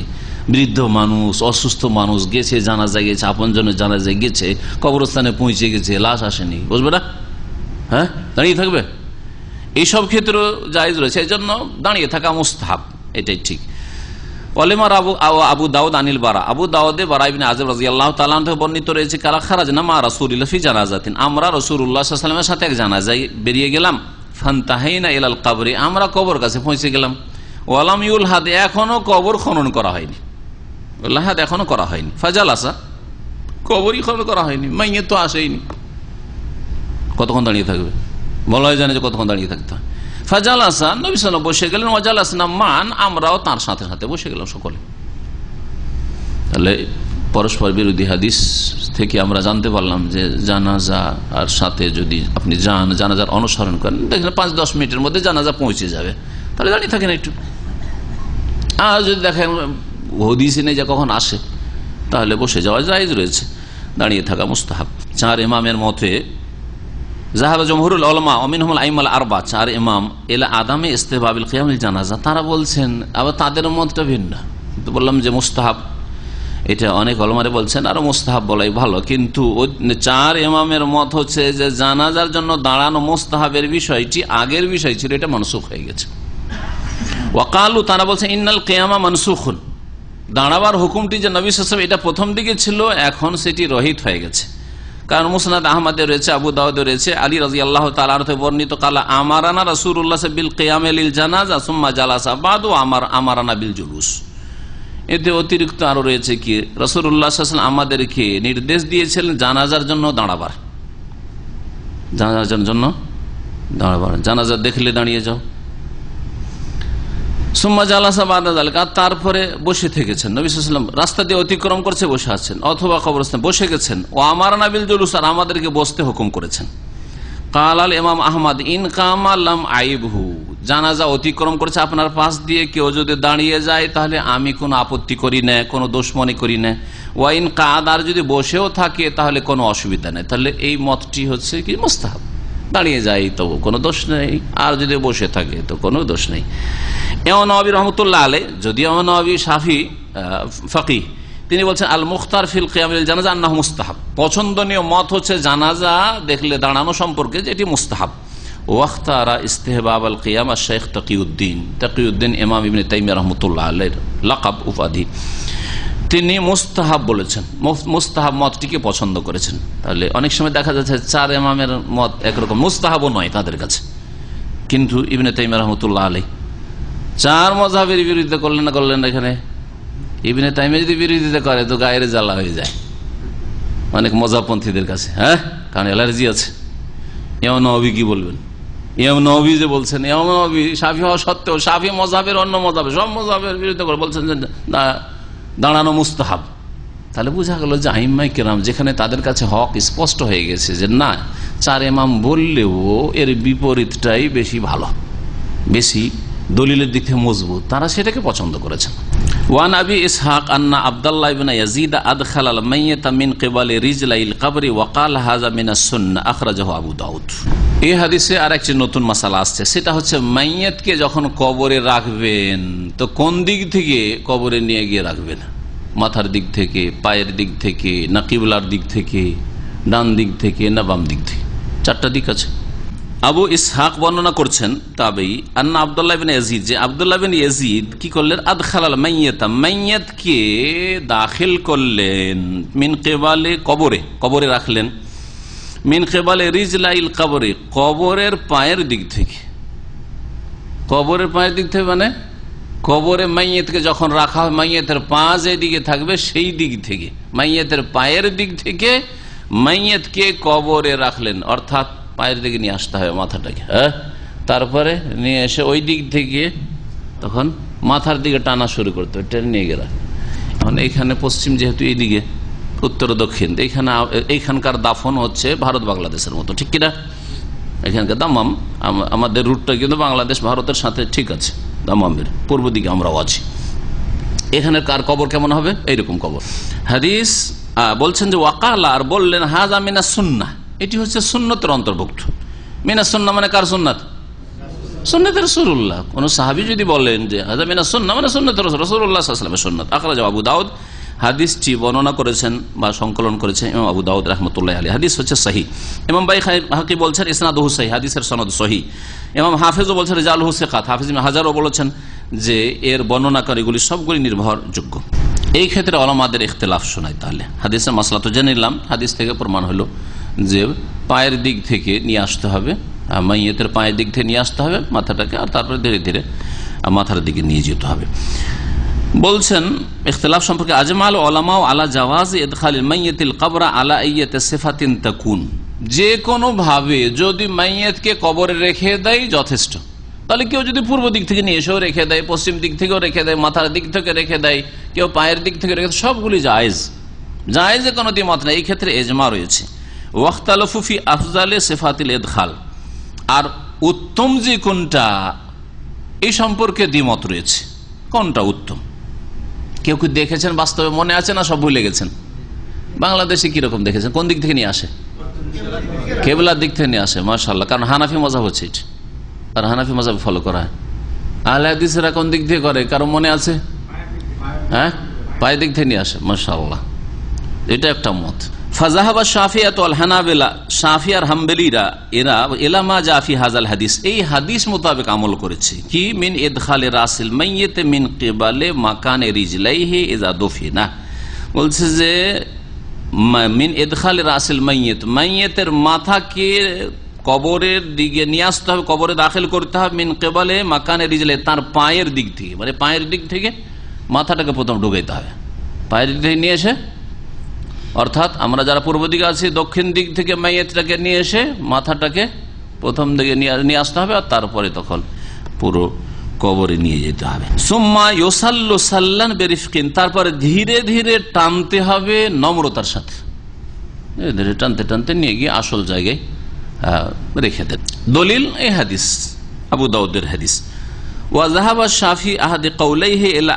বৃদ্ধ মানুষ, অসুস্থ মানুষ গেছে জানা যায় গেছে আপন জনের জানা যায় গেছে, কবরস্থানে পৌঁছে গেছে, লাশ আসেনি। বুঝবে না? হ্যাঁ? দাঁড়িয়ে থাকবে? এইসব ক্ষেত্রে জায়জ রয়েছে। এই জন্য দাঁড়িয়ে থাকা মুস্তাহাব, এটাই ঠিক। অলেমার আবু আবু দাউদ আনিল বারা। আবু দাউদে বারা বর্ণিত রয়েছে, কারা খারাজ না আমরা সাথে এক বেরিয়ে গেলাম। আমরা কবর কাছে পৌঁছে গেলাম। ওয়ালাম ইউল হাদ এখনও কবর খনন করা হয়নি। হাদ এখনও করা হয়নি। ফাজাল আসা। কবরই খনন করা হয়নি। মাইয়ে তো আসেইনি। কতক্ষণ দাঁড়িয়ে থাকবে? বলা হয় জানে যে কতক্ষণ দাঁড়িয়ে থাকতে হয়। ফাজাল আসা, নবী সাল্লাম বসে গেলেন। ওয়াজাল হাসান মান, আমরাও তার সাথে সাথে বসে গেলাম সকলে। তাহলে পরস্পর বিরোধী হাদিস থেকে আমরা জানতে পারলাম যে জানাজা আর সাথে যদি আপনি যান, জানাজার অনুসরণ করেন দেখেন পাঁচ দশ মিনিটের মধ্যে জানাজা পৌঁছে যাবে। তাহলে দাঁড়িয়ে থাকেন একটু। আর যদি দেখেন হদিসে নেই যা কখন আসে, তাহলে বসে যাওয়া জায়জ রয়েছে, দাঁড়িয়ে থাকা মুস্তাহাব। চার ইমামের মতে জমহরুল আইমাল আরবা, চার জানাজা, তারা বলছেন, আবার তাদের মতটা ভিন্ন। তো বললাম যে এটা অনেক বলছেন, আরও বলাই ভালো। কিন্তু মত হচ্ছে যে জানাজার জন্য দাঁড়ানো মুস্তাহাবের বিষয়টি আগের বিষয় ছিল, এটা মনসুখ হয়ে গেছে। ওয়াকালু, তারা বলছে ইন্নাল কেয়ামা মনসুখুন। দাঁড়াবার হুকুমটি যে নবী সাসম এটা প্রথম দিকে ছিল, এখন সেটি রহিত হয়ে গেছে। কারণ মুসনাদ আহমদে রয়েছে, আবু দাউদে রয়েছে, আলী রাজি আল্লাহ তালারতে বর্ণিত, কালা আমারানা রাসুল্লাহ বিল কেয়াম জানাজা সুম্মা জালাসা বাদু আমার, আমারানা বিল জুলুস। এতে অতিরিক্ত আরও রয়েছে কি রসুল্লাহ আমাদেরকে নির্দেশ দিয়েছিলেন জানাজার জন্য দাঁড়াবার। জানাজার জন্য দাঁড়াবার। জানাজা দেখলে দাঁড়িয়ে যাও। তারপরে বসে থেকেছেন। নবীলাম রাস্তা দিয়ে অতিক্রম করছে, বসে আছেন। অথবা কবরস্থান বসে গেছেন। ও আমার নাবিল জুলুস, আর আমাদেরকে বসতে হুকুম করেছেন। কালাল ইমাম আহমদ, ইন কামাল্লাম আইবহু, জানাজা অতিক্রম করছে। আপনার পাশ দিয়ে কেউ যদি দাঁড়িয়ে যায়, তাহলে আমি কোনো আপত্তি করি না, কোনো মনে করি না। ওয়াইন কাদ আর যদি বসেও থাকে, তাহলে কোনো অসুবিধা নেই। তাহলে এই মতটি হচ্ছে কি, মোস্তাহাব। দাঁড়িয়ে যাই তো কোনো দোষ নেই। আর যদি বসে থাকে, তো কোনো দোষ নেই। এমন নবী রহমতুল্লাহ আলে যদি এমন নবী শাফি ফকি তিনি বলছেন আল মুখতার ফিল কিয়ামিল জানাজা আন্না মুস্তাহাব। পছন্দনীয় মত হচ্ছে, জানাজা দেখলে দাঁড়ানো সম্পর্কে যেটি মুস্তাহাব। ওয়াখতারা ইস্তেহবাব আল কিয়াম আর শেখ তকিউদ্দিন। তকিউদ্দিন ইমাম ইবিন তাইমিয়া রহমতুল্লাহ আলের লাকাব উপাধি। তিনি মুস্তাহাব বলেছেন। মুস্তাহাব মতটিকে পছন্দ করেছেন। তাহলে অনেক সময় দেখা যাচ্ছে চার এমামের মত একরকম। মুস্তাহাবও নয় তাদের কাছে। কিন্তু ইবনে তাইমিয়া রহমতুল্লাহ আলী চার মজাবের বিরোধিতা করলেন না করলেন এখানে? ইবিনে তাইমে যদি বিরোধিতা করে তো গায়ের জ্বালা হয়ে যায়। অনেক মজাপন্থীদের কাছে। হ্যাঁ? কারণ অ্যালার্জি আছে। এমন নবী কি বলবেন? এম নবী যে বলছেন এম নবী সাফি হওয়া সত্ত্বেও সাফি মজাবের অন্য মজাবে, সব মজাবের বিরোধিতা করে বলছেন যে দাঁড়ানো মুস্তাহাব। তাহলে বোঝা গেল যে আহিম্মাই কেরাম যেখানে তাদের কাছে হক স্পষ্ট হয়ে গেছে যে না, চার এমাম বললেও এর বিপরীতটাই বেশি ভালো, বেশি দলিলের দিক থেকে মজবুত, তারা সেটাকে পছন্দ করেছেন। ওয়ান আবি ইসহাক আন্না আবদুল্লাহ ইবনে ইয়াজিদ আদখাল আল মাইয়াতা মিন কিবালি রিজলাইল কবরি ওয়াকাল হাজা মিনাস সুন্নাহ আখরাজাহু আবু দাউদ। এই হাদিসে আর একটি নতুন মশালা আসছে, সেটা হচ্ছে মাইয়াতকে যখন কবরে রাখবেন, তো কোন দিক থেকে কবরে নিয়ে গিয়ে রাখবেন? মাথার দিক থেকে, পায়ের দিক থেকে, না কিবলার দিক থেকে, ডান দিক থেকে, না বাম দিক থেকে? চারটা দিক আছে। আবু ইসহাক বর্ণনা করছেন তবেই আন্না আবদুল্লাহ বিন ইয়াজিদ, যে আবদুল্লাহ বিন ইয়াজিদ কি করলেন? আদখালাল মাইয়াতা, মাইয়াতকে দাখিল করলেন মিন কেবালে কবরে কবরে রাখলেন। মিন কেবালে রিজলাইল কবরে, কবরের পায়ের দিক থেকে। কবরের পায়ের দিক থেকে মানে? কবরে মাইয়েতকে যখন রাখা হয়, মাইয়েতের পা যেদিকে থাকবে সেই দিক থেকে। মাইয়েতের পায়ের দিক থেকে মাইয়েতকে কবরে রাখলেন। অর্থাৎ পায়ের দিকে নিয়ে আসতে হবে মাথাটাকে হ্যাঁ? তারপরে নিয়ে এসে ওই দিক থেকে তখন মাথার দিকে টানা শুরু করতে হবে, টেনে নিয়ে গেলা। এখন এইখানে পশ্চিম যেহেতু এইদিকে, উত্তর দক্ষিণ, এইখানে এইখানকার দাফন হচ্ছে ভারত বাংলাদেশের মতো, ঠিক কিনা? এখানকার দামাম আমাদের রুটটা কিন্তু বাংলাদেশ, ভারতের সাথে ঠিক আছে দামামের পূর্ব দিকে আমরাও আছি। এখানে কার কবর কেমন হবে? এইরকম কবর। হাদিস বলছেন যে, ওয়াকালা, আর বললেন হাজা মিনা সুন্না এটি হচ্ছে সুন্নতের অন্তর্ভুক্ত। মিনা সুন্না মানে কার সুন্নাত? সুন্নত রসুল্লাহ কোন সাহাবি যদি বলেন যে, হাজা মিনা সুন্না মানে সুন্নত রসুল্লাহামের সুন্নত। আখরাজ আবু দাউদ। হাদিসটি বর্ণনা করেছেন বা সংকলন করেছেন ইমাম আবু দাউদ রহমতুল্লাহ আলী হাদিস হচ্ছে সহি। ইমাম বাই হাকি বলছেন ইসনাদ হুসাই হাদিসের সনদ সহি। ইমাম হাফেজও বলছেন রেজাল হুসেকাত হাফিজ হাজারও বলেছেন যে, এর বর্ণনাকারীগুলি সবগুলি নির্ভরযোগ্য। এই ক্ষেত্রে অলমাদের ইখতলাফ শোনায় তাহলে। হাদিসের মশলা তো জেনে নিলাম, হাদিস থেকে প্রমাণ হলো। যে পায়ের দিক থেকে নিয়ে আসতে হবে। মাইয়েতের পায়ের দিক থেকে নিয়ে আসতে হবে মাথাটাকে, আর তারপরে ধীরে ধীরে মাথার দিকে নিয়ে যেতে হবে। বলছেন, ইখতলাফ সম্পর্কে আজমাল ওলামা আলা জাওয়াজ ইদখাল মাইয়াতিল কবরা আলা ইয়তে সেফাতিন তাকুন। যে কোনো ভাবে যদি মাইয়েতকে কবরে রেখে দেয়, যথেষ্ট। তাহলে কেউ যদি পূর্ব দিক থেকে নিয়ে এসেও রেখে দেয়, পশ্চিম দিক থেকেও রেখে দেয়, মাথার দিক থেকে রেখে দেয়, কেউ পায়ের দিক থেকে রেখে সবগুলি জায়েজ। জায়েজে কোনো দ্বিমত নেই। এই ক্ষেত্রে এজমা রয়েছে। ওয়াক্তালফুফি আফজালে সেফাতিল এদখাল আর উত্তম যে কোনটা, এই সম্পর্কে দ্বিমত রয়েছে। কোনটা উত্তম? কেউ কি দেখেছেন বাস্তবে? মনে আছে না সব ভুলে গেছেন? বাংলাদেশে কীরকম দেখেছেন? কোন দিক থেকে নিয়ে আসে? কেবলার দিক থেকে নিয়ে আসে মার্শাল্লাহ কারণ হানাফি মজা হচ্ছে আর হানাফি মজাব ফলো করা হয়। আহলে কোন দিক থেকে করে? কারও মনে আছে? হ্যাঁ? পায়ের দিক থেকে নিয়ে আসে মার্শাল্লাহ এটা একটা মত। ফাজাহাবা শাফিয়াত আল হানাবেলা শাফি আর হাম্বেলিরা এরা এলামা জাফি হাজাল হাদিস এই হাদিস মোতাবেক আমল করেছে কি মিন এদখালে রাসিল মাইয়েতে মিন কেবালে মাকানে রিজলাইহে এজা দফিনা বলছে যে মিন এদখালে রাসিল মাইয়েত মাইয়েতের মাথাকে কবরের দিকে নিয়ে আসতে হবে কবরে দাখিল করতে হবে মিন কেবালে মাকানে রিজলে তার পায়ের দিক থেকে মানে পায়ের দিক থেকে মাথাটাকে প্রথম ঢুকাইতে হবে পায়ের দিক থেকে নিয়ে এসে অর্থাৎ আমরা যারা পূর্ব দিকে আছি, দক্ষিণ দিক থেকে মাইয়েতটাকে নিয়ে এসে মাথাটাকে প্রথম দিকে নিয়ে আসতে হবে আর তারপরে তখন পুরো কবরে নিয়ে যেতে হবে। সুম্মা ইয়োসাল্লু সাল্লান বেরিফকিন, তারপরে ধীরে ধীরে টানতে হবে নম্রতার সাথে। ধীরে ধীরে টানতে টানতে নিয়ে গিয়ে আসল জায়গায় রেখে দেন। দলিল এ হাদিস, আবু দাউদের হাদিস। শাফি আহাদে এলা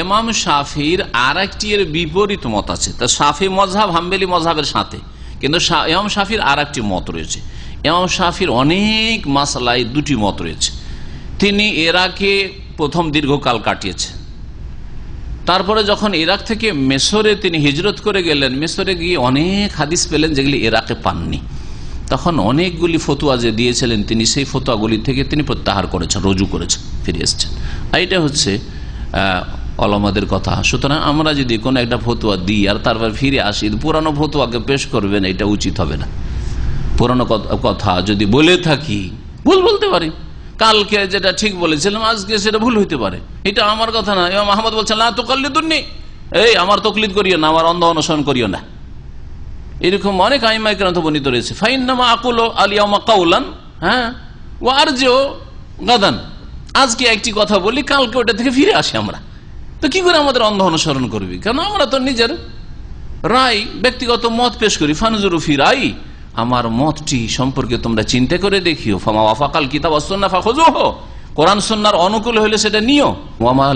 এমাম শাফির এর বিপরীত মত আছে। তা শাফি সাথে। কিন্তু শাফির মত রয়েছে। এমাম শাফির অনেক মাসালায় দুটি মত রয়েছে। তিনি এরাকে প্রথম দীর্ঘকাল কাটিয়েছে তারপরে যখন ইরাক থেকে মেসরে তিনি হিজরত করে গেলেন, মেসরে গিয়ে অনেক হাদিস পেলেন যেগুলি ইরাকে পাননি। তখন অনেকগুলি ফতুয়া যে দিয়েছিলেন, তিনি সেই ফতুয়াগুলি থেকে তিনি প্রত্যাহার করেছেন, রজু করেছেন, ফিরে এসছেন। আর এটা হচ্ছে অলমাদের কথা। সুতরাং আমরা যদি কোনো একটা ফতুয়া দিই আর তারপর ফিরে আসি পুরানো ফতুয়াকে পেশ করবেন এটা উচিত হবে না। পুরানো কথা যদি বলে থাকি, ভুল বলতে পারি। কালকে যেটা ঠিক বলেছিলাম, আজকে সেটা ভুল হইতে পারে। এটা আমার কথা না। ইমাম আহমদ বলছেন না তো কাল্লিদুন্নি এই, আমার তকলিদ করিও না, আমার অন্ধ অনুসরণ করিও না। এরকম অনেক আইমাই গ্রন্থ বর্ণিত রয়েছে। ফাইনামা আকুল আলিয়ামা কাউলান হ্যাঁ? ও আর যে গাদান। আজকে একটি কথা বলি, কালকে ওটা থেকে ফিরে আসি আমরা। তো কি করে আমাদের অন্ধ অনুসরণ করবি? কারণ আমরা তো নিজের রায়, ব্যক্তিগত মত পেশ করি। ফানজুরুফি রাই আমার মতটি সম্পর্কে তোমরা চিন্তা করে দেখিও। ফামা ওয়াফাকাল কিতাব অসন্না ফাখোজো কোরআন সন্ন্যার অনুকূল হলে সেটা নিও। ওয়ামা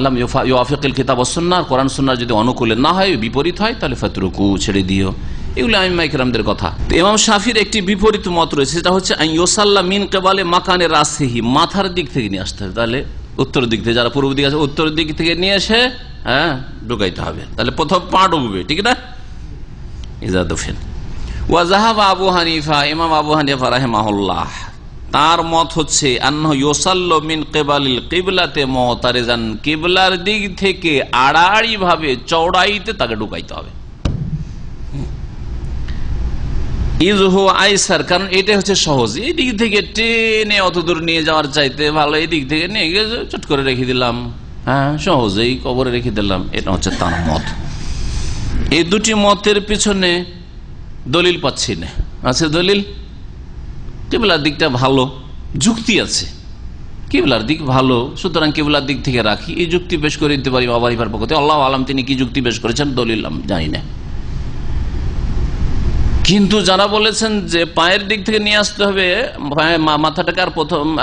কিতাব অসন্নার কোরআন সন্ন্যার যদি অনুকূলে না হয়, বিপরীত হয়, তাহলে ফাতরুকু ছেড়ে দিও। এগুলো আমি মাইকরামদের কথা। ইমাম শাফির একটি বিপরীত মত রয়েছে, সেটা হচ্ছে ইয়োসাল্লা মিন কেবালে মাকানে রাসেহি মাথার দিক থেকে নিয়ে আসতে হবে। তাহলে উত্তর দিক থেকে, যারা পূর্ব দিকে আছে, উত্তর দিক থেকে নিয়ে এসে হ্যাঁ ঢুকাইতে হবে। তাহলে প্রথম পা ডুববে ঠিক না? ইজাদফিন ওয়াজাহাবা আবু হানিফা, ইমাম আবু হানিফা রাহেমাহুল্লাহ। তার মত হচ্ছে কিবলার দিক থেকে আড়াআড়ি ভাবে চৌড়াইতে তাকে ঢুকাইতে হবে। ইজহু আইসার, কারণ এটা হচ্ছে সহজ। এই দিক থেকে টেনে অত দূর নিয়ে যাওয়ার চাইতে ভালো, এই দিক থেকে নিয়ে গিয়ে চট করে রেখে দিলাম। হ্যাঁ সহজেই কবরে রেখে দিলাম। এটা হচ্ছে তার মত। এই দুটি মতের পিছনে দলিল পাচ্ছি না। আছে দলিল? কেবলার দিকটা ভালো, যুক্তি আছে। কেবলার দিক ভালো, সুতরাং কেবলার দিক থেকে রাখি। এই যুক্তি পেশ করে দিতে পারি ইফার পক্ষ থেকে। আল্লাহ আলম তিনি কি যুক্তি পেশ করেছেন? দলিল জানি না। কিন্তু যারা বলেছেন যে পায়ের দিক থেকে নিয়ে আসতে হবে মাথাটাকে আর প্রথম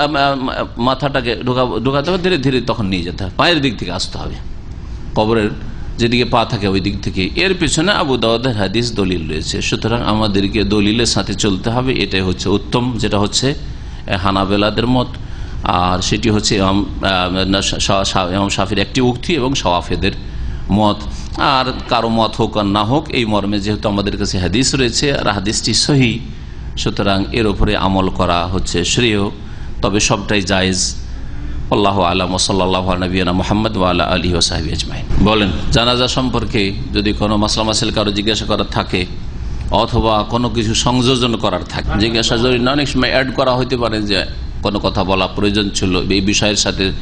মাথাটাকে ঢোকা- ঢোকাতে হবে, ধীরে ধীরে তখন নিয়ে যেতে হবে। পায়ের দিক থেকে আসতে হবে। কবরের যেদিকে পা থাকে ওই দিক থেকে। এর পিছনে আবু দাওয়াদের হাদিস দলিল রয়েছে। সুতরাং আমাদেরকে দলিলের সাথে চলতে হবে। এটাই হচ্ছে উত্তম, যেটা হচ্ছে হানাবেলাদের মত। আর সেটি হচ্ছে ইমাম শাফির একটি উক্তি এবং সওয়াফেদের মত। আর কারও মত হোক আর না হোক, এই মর্মে যেহেতু আমাদের কাছে হাদিস রয়েছে আর হাদিসটি সহি, সুতরাং এর উপরে আমল করা হচ্ছে শ্রেয়। তবে সবটাই জায়েজ। আল্লাহ আলম ওসল্লাহ নবীনা মোহাম্মদ ওয়ালা আলী ওসাহাবি আজমাইন। বলেন, জানাজা সম্পর্কে যদি কোনো মাসলা মাসিল কারও জিজ্ঞাসা করার থাকে, অথবা কোনো কিছু সংযোজন করার থাকে, জিজ্ঞাসা যদি অনেক সময় অ্যাড করা হইতে পারে যে কোনো কথা বলা প্রয়োজন ছিল, এই বিষয়ের সাথে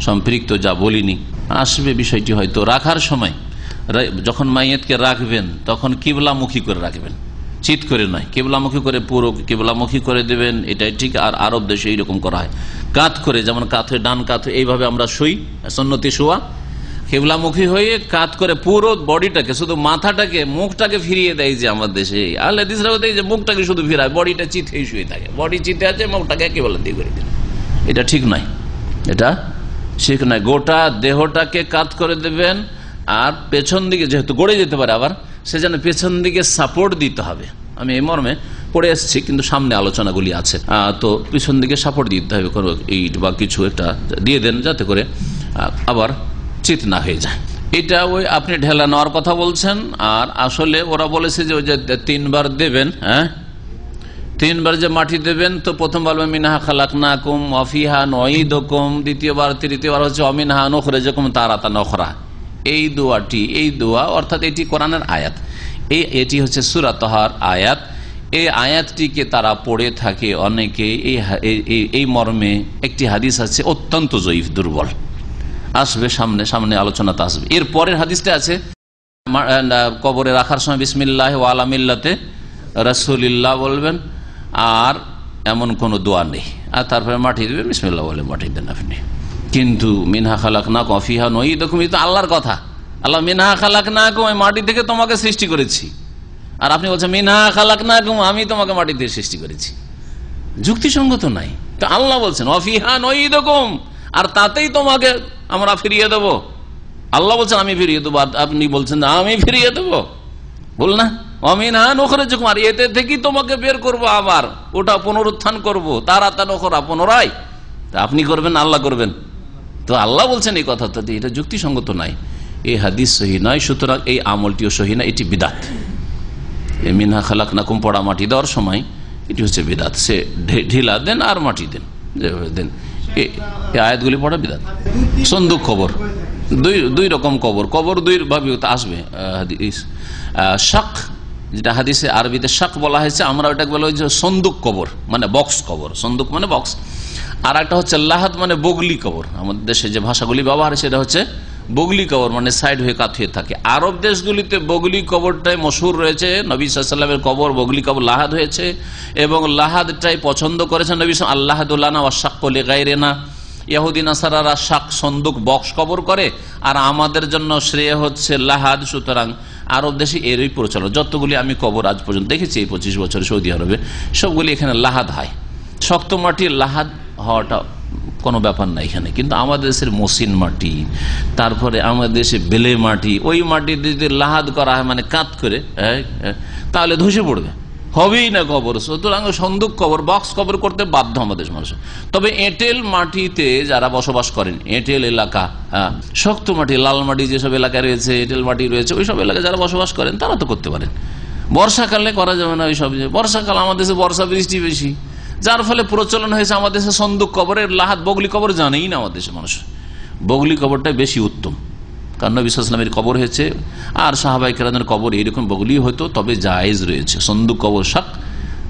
সম্পৃক্ত যা বলিনি। আসবে বিষয়টি হয়তো। রাখার সময় যখন মাইয়েতকে রাখবেন, তখন কিবলামুখী করে রাখবেন। চিত করে নয়। কেবলামুখী করে পুরো কেবলামুখী করে দেবেন, এটাই ঠিক। আর আরব দেশে এইরকম করা হয়। কাত করে, যেমন কাত হয়ে ডান কাত হয়ে এইভাবে আমরা শুই সন্নতি শোয়া। কেবলামুখী হয়ে কাত করে পুরো বডিটাকে, শুধু মাথাটাকে, মুখটাকে ফিরিয়ে দেয় যে আমার দেশে। আল্লাহ দিসরাও দেয় যে মুখটাকে শুধু ফিরায়, বডিটা চিতেই শুয়ে থাকে। বডি চিতে আছে, মুখটাকে কেবল দিয়ে করে দিল। এটা ঠিক নয়। এটা ঠিক নয় গোটা দেহটাকে কাত করে দেবেন, আর পেছন দিকে, যেহেতু গড়ে যেতে পারে আবার, সে যেন পেছন দিকে সাপোর্ট দিতে হবে। আমি এই মর্মে পড়ে এসেছি, কিন্তু সামনে আলোচনাগুলি আছে। তো পিছন দিকে সাপোর্ট দিতে হবে, কোনো ইট বা কিছু একটা দিয়ে দেন, যাতে করে আবার চিত না হয়ে যায়। এটা ওই আপনি ঢেলা নেওয়ার কথা বলছেন, আর আসলে ওরা বলেছে যে ওই যে তিনবার দেবেন হ্যাঁ? তিনবার যে মাটি দেবেন, তো প্রথম বলবে, মিনাহা খালাক না কুম অফিহা নঈদ কুম দ্বিতীয়বার, তৃতীয়বার হচ্ছে, অমিনহা নখরে যেরকম তারাতা নখরা এই দোয়াটি, এই দোয়া, অর্থাৎ এটি কোরআনের আয়াত। এই, এটি হচ্ছে সুরাতহার আয়াত। এই আয়াতটিকে তারা পড়ে থাকে অনেকে এই এই- এই- এই মর্মে একটি হাদিস আছে, অত্যন্ত জয়ীফ, দুর্বল। আসবে সামনে সামনে আলোচনাতে আসবে। এর পরের হাদিসটা আছে কবরে রাখার সময় বিসমিল্লাহ আলামিল্লাতে রসুলিল্লাহ বলবেন আর এমন কোনো দোয়া নেই। আর তারপরে মাটি দেবেন বিসমিল্লাহ বলে মাটি দেন আপনি। কিন্তু মিনহা খালাক না কফিহা নই দেখুন তো আল্লাহর কথা। আল্লাহ, মিনহা খালাক না কম মাটি থেকে তোমাকে সৃষ্টি করেছি। আর আপনি বলছেন, মিনহা খালাক না কম আমি তোমাকে মাটি থেকে সৃষ্টি করেছি। যুক্তিসঙ্গত নাই। তো আল্লাহ বলছেন অফিহা নই দেখুম আর তাতেই তোমাকে আমরা ফিরিয়ে দেব। আল্লাহ বলছেন, আমি ফিরিয়ে দেবো আপনি বলছেন, আমি ফিরিয়ে দেবো। বল না। আর এতে থেকেই তোমাকে বের করব আবার। ওটা পুনরুত্থান করব তারা তা নখরা পুনরায়। তা আপনি করবেন, আল্লাহ করবেন। তো আল্লাহ বলছেন এই কথা, তো এটা যুক্তিসঙ্গত নাই এই হাদিস সহি নয়, সুতরাং এই আমলটিও সহি না, এটি বিদাত। মিনহা খালাক নাকুম পড়া মাটি দেওয়ার সময় এটি হচ্ছে বিদাত। সে ঢিলা দেন আর মাটি দেন দেন। এই আয়াতগুলি পড়া বিদাত। সন্দুক কবর। দুই দুই রকম কবর। কবর দুই ভাবে আসবে শাক যেটা হাদিসে আরবিতে শাক বলা হয়েছে, আমরা ওটাকে বলা হয়েছে সন্দুক কবর মানে বক্স কবর, সন্দুক মানে বক্স। আর একটা হচ্ছে লাহাদ মানে বগলি কবর। আমাদের দেশে যে ভাষাগুলি ব্যবহার সেটা হচ্ছে বগলি কবর মানে সাইড হয়ে কাত হয়ে থাকে। আরব দেশগুলিতে বগলি কবরটাই মশুর রয়েছে। নবী সাল্লামের কবর বগলি কবর লাহাদ হয়েছে এবং লাহাদটাই পছন্দ করেছেন নবী আল্লাহাদুল্লানা ওয়াশাক্কলে গাইরে না ইহুদিন আসারারা শাক সন্দুক বক্স কবর করে, আর আমাদের জন্য শ্রেয় হচ্ছে লাহাদ সুতরাং আরব দেশে এরই প্রচলন। যতগুলি আমি কবর আজ পর্যন্ত দেখেছি এই পঁচিশ বছরে সৌদি আরবে সবগুলি এখানে লাহাদ হয়। শক্ত মাটির লাহাদ হওয়াটা কোনো ব্যাপার না এখানে। কিন্তু আমাদের দেশের মসিন মাটি তারপরে আমাদের দেশে বেলে মাটি ওই মাটি যদি লাহাদ করা হয় মানে কাত করে হ্যাঁ, তাহলে ধসে পড়বে। হবেই না কবর? সুতরাং সন্দুক কবর বক্স কবর করতে বাধ্য আমাদের মানুষ। তবে এঁটেল মাটিতে যারা বসবাস করেন এঁটেল এলাকা হ্যাঁ, শক্ত মাটি লাল মাটি যেসব এলাকায় রয়েছে এঁটেল মাটি রয়েছে ওই সব এলাকায় যারা বসবাস করেন তারা তো করতে পারেন। বর্ষাকালে করা যাবে না ওই সব বর্ষাকাল আমাদের দেশে বর্ষা বৃষ্টি বেশি। যার ফলে প্রচলন হয়েছে আমাদের দেশে সন্দুক কবরের লাহাত বগলি কবর জানেই না আমাদের দেশের মানুষ। বগলি কবরটাই বেশি উত্তম। কারণ বিশ্বাসলামের কবর হয়েছে। আর সাহাবাই কেরাদের কবর এইরকম বগলি হয়তো, তবে জায়েজ রয়েছে। সন্দুক কবর শাক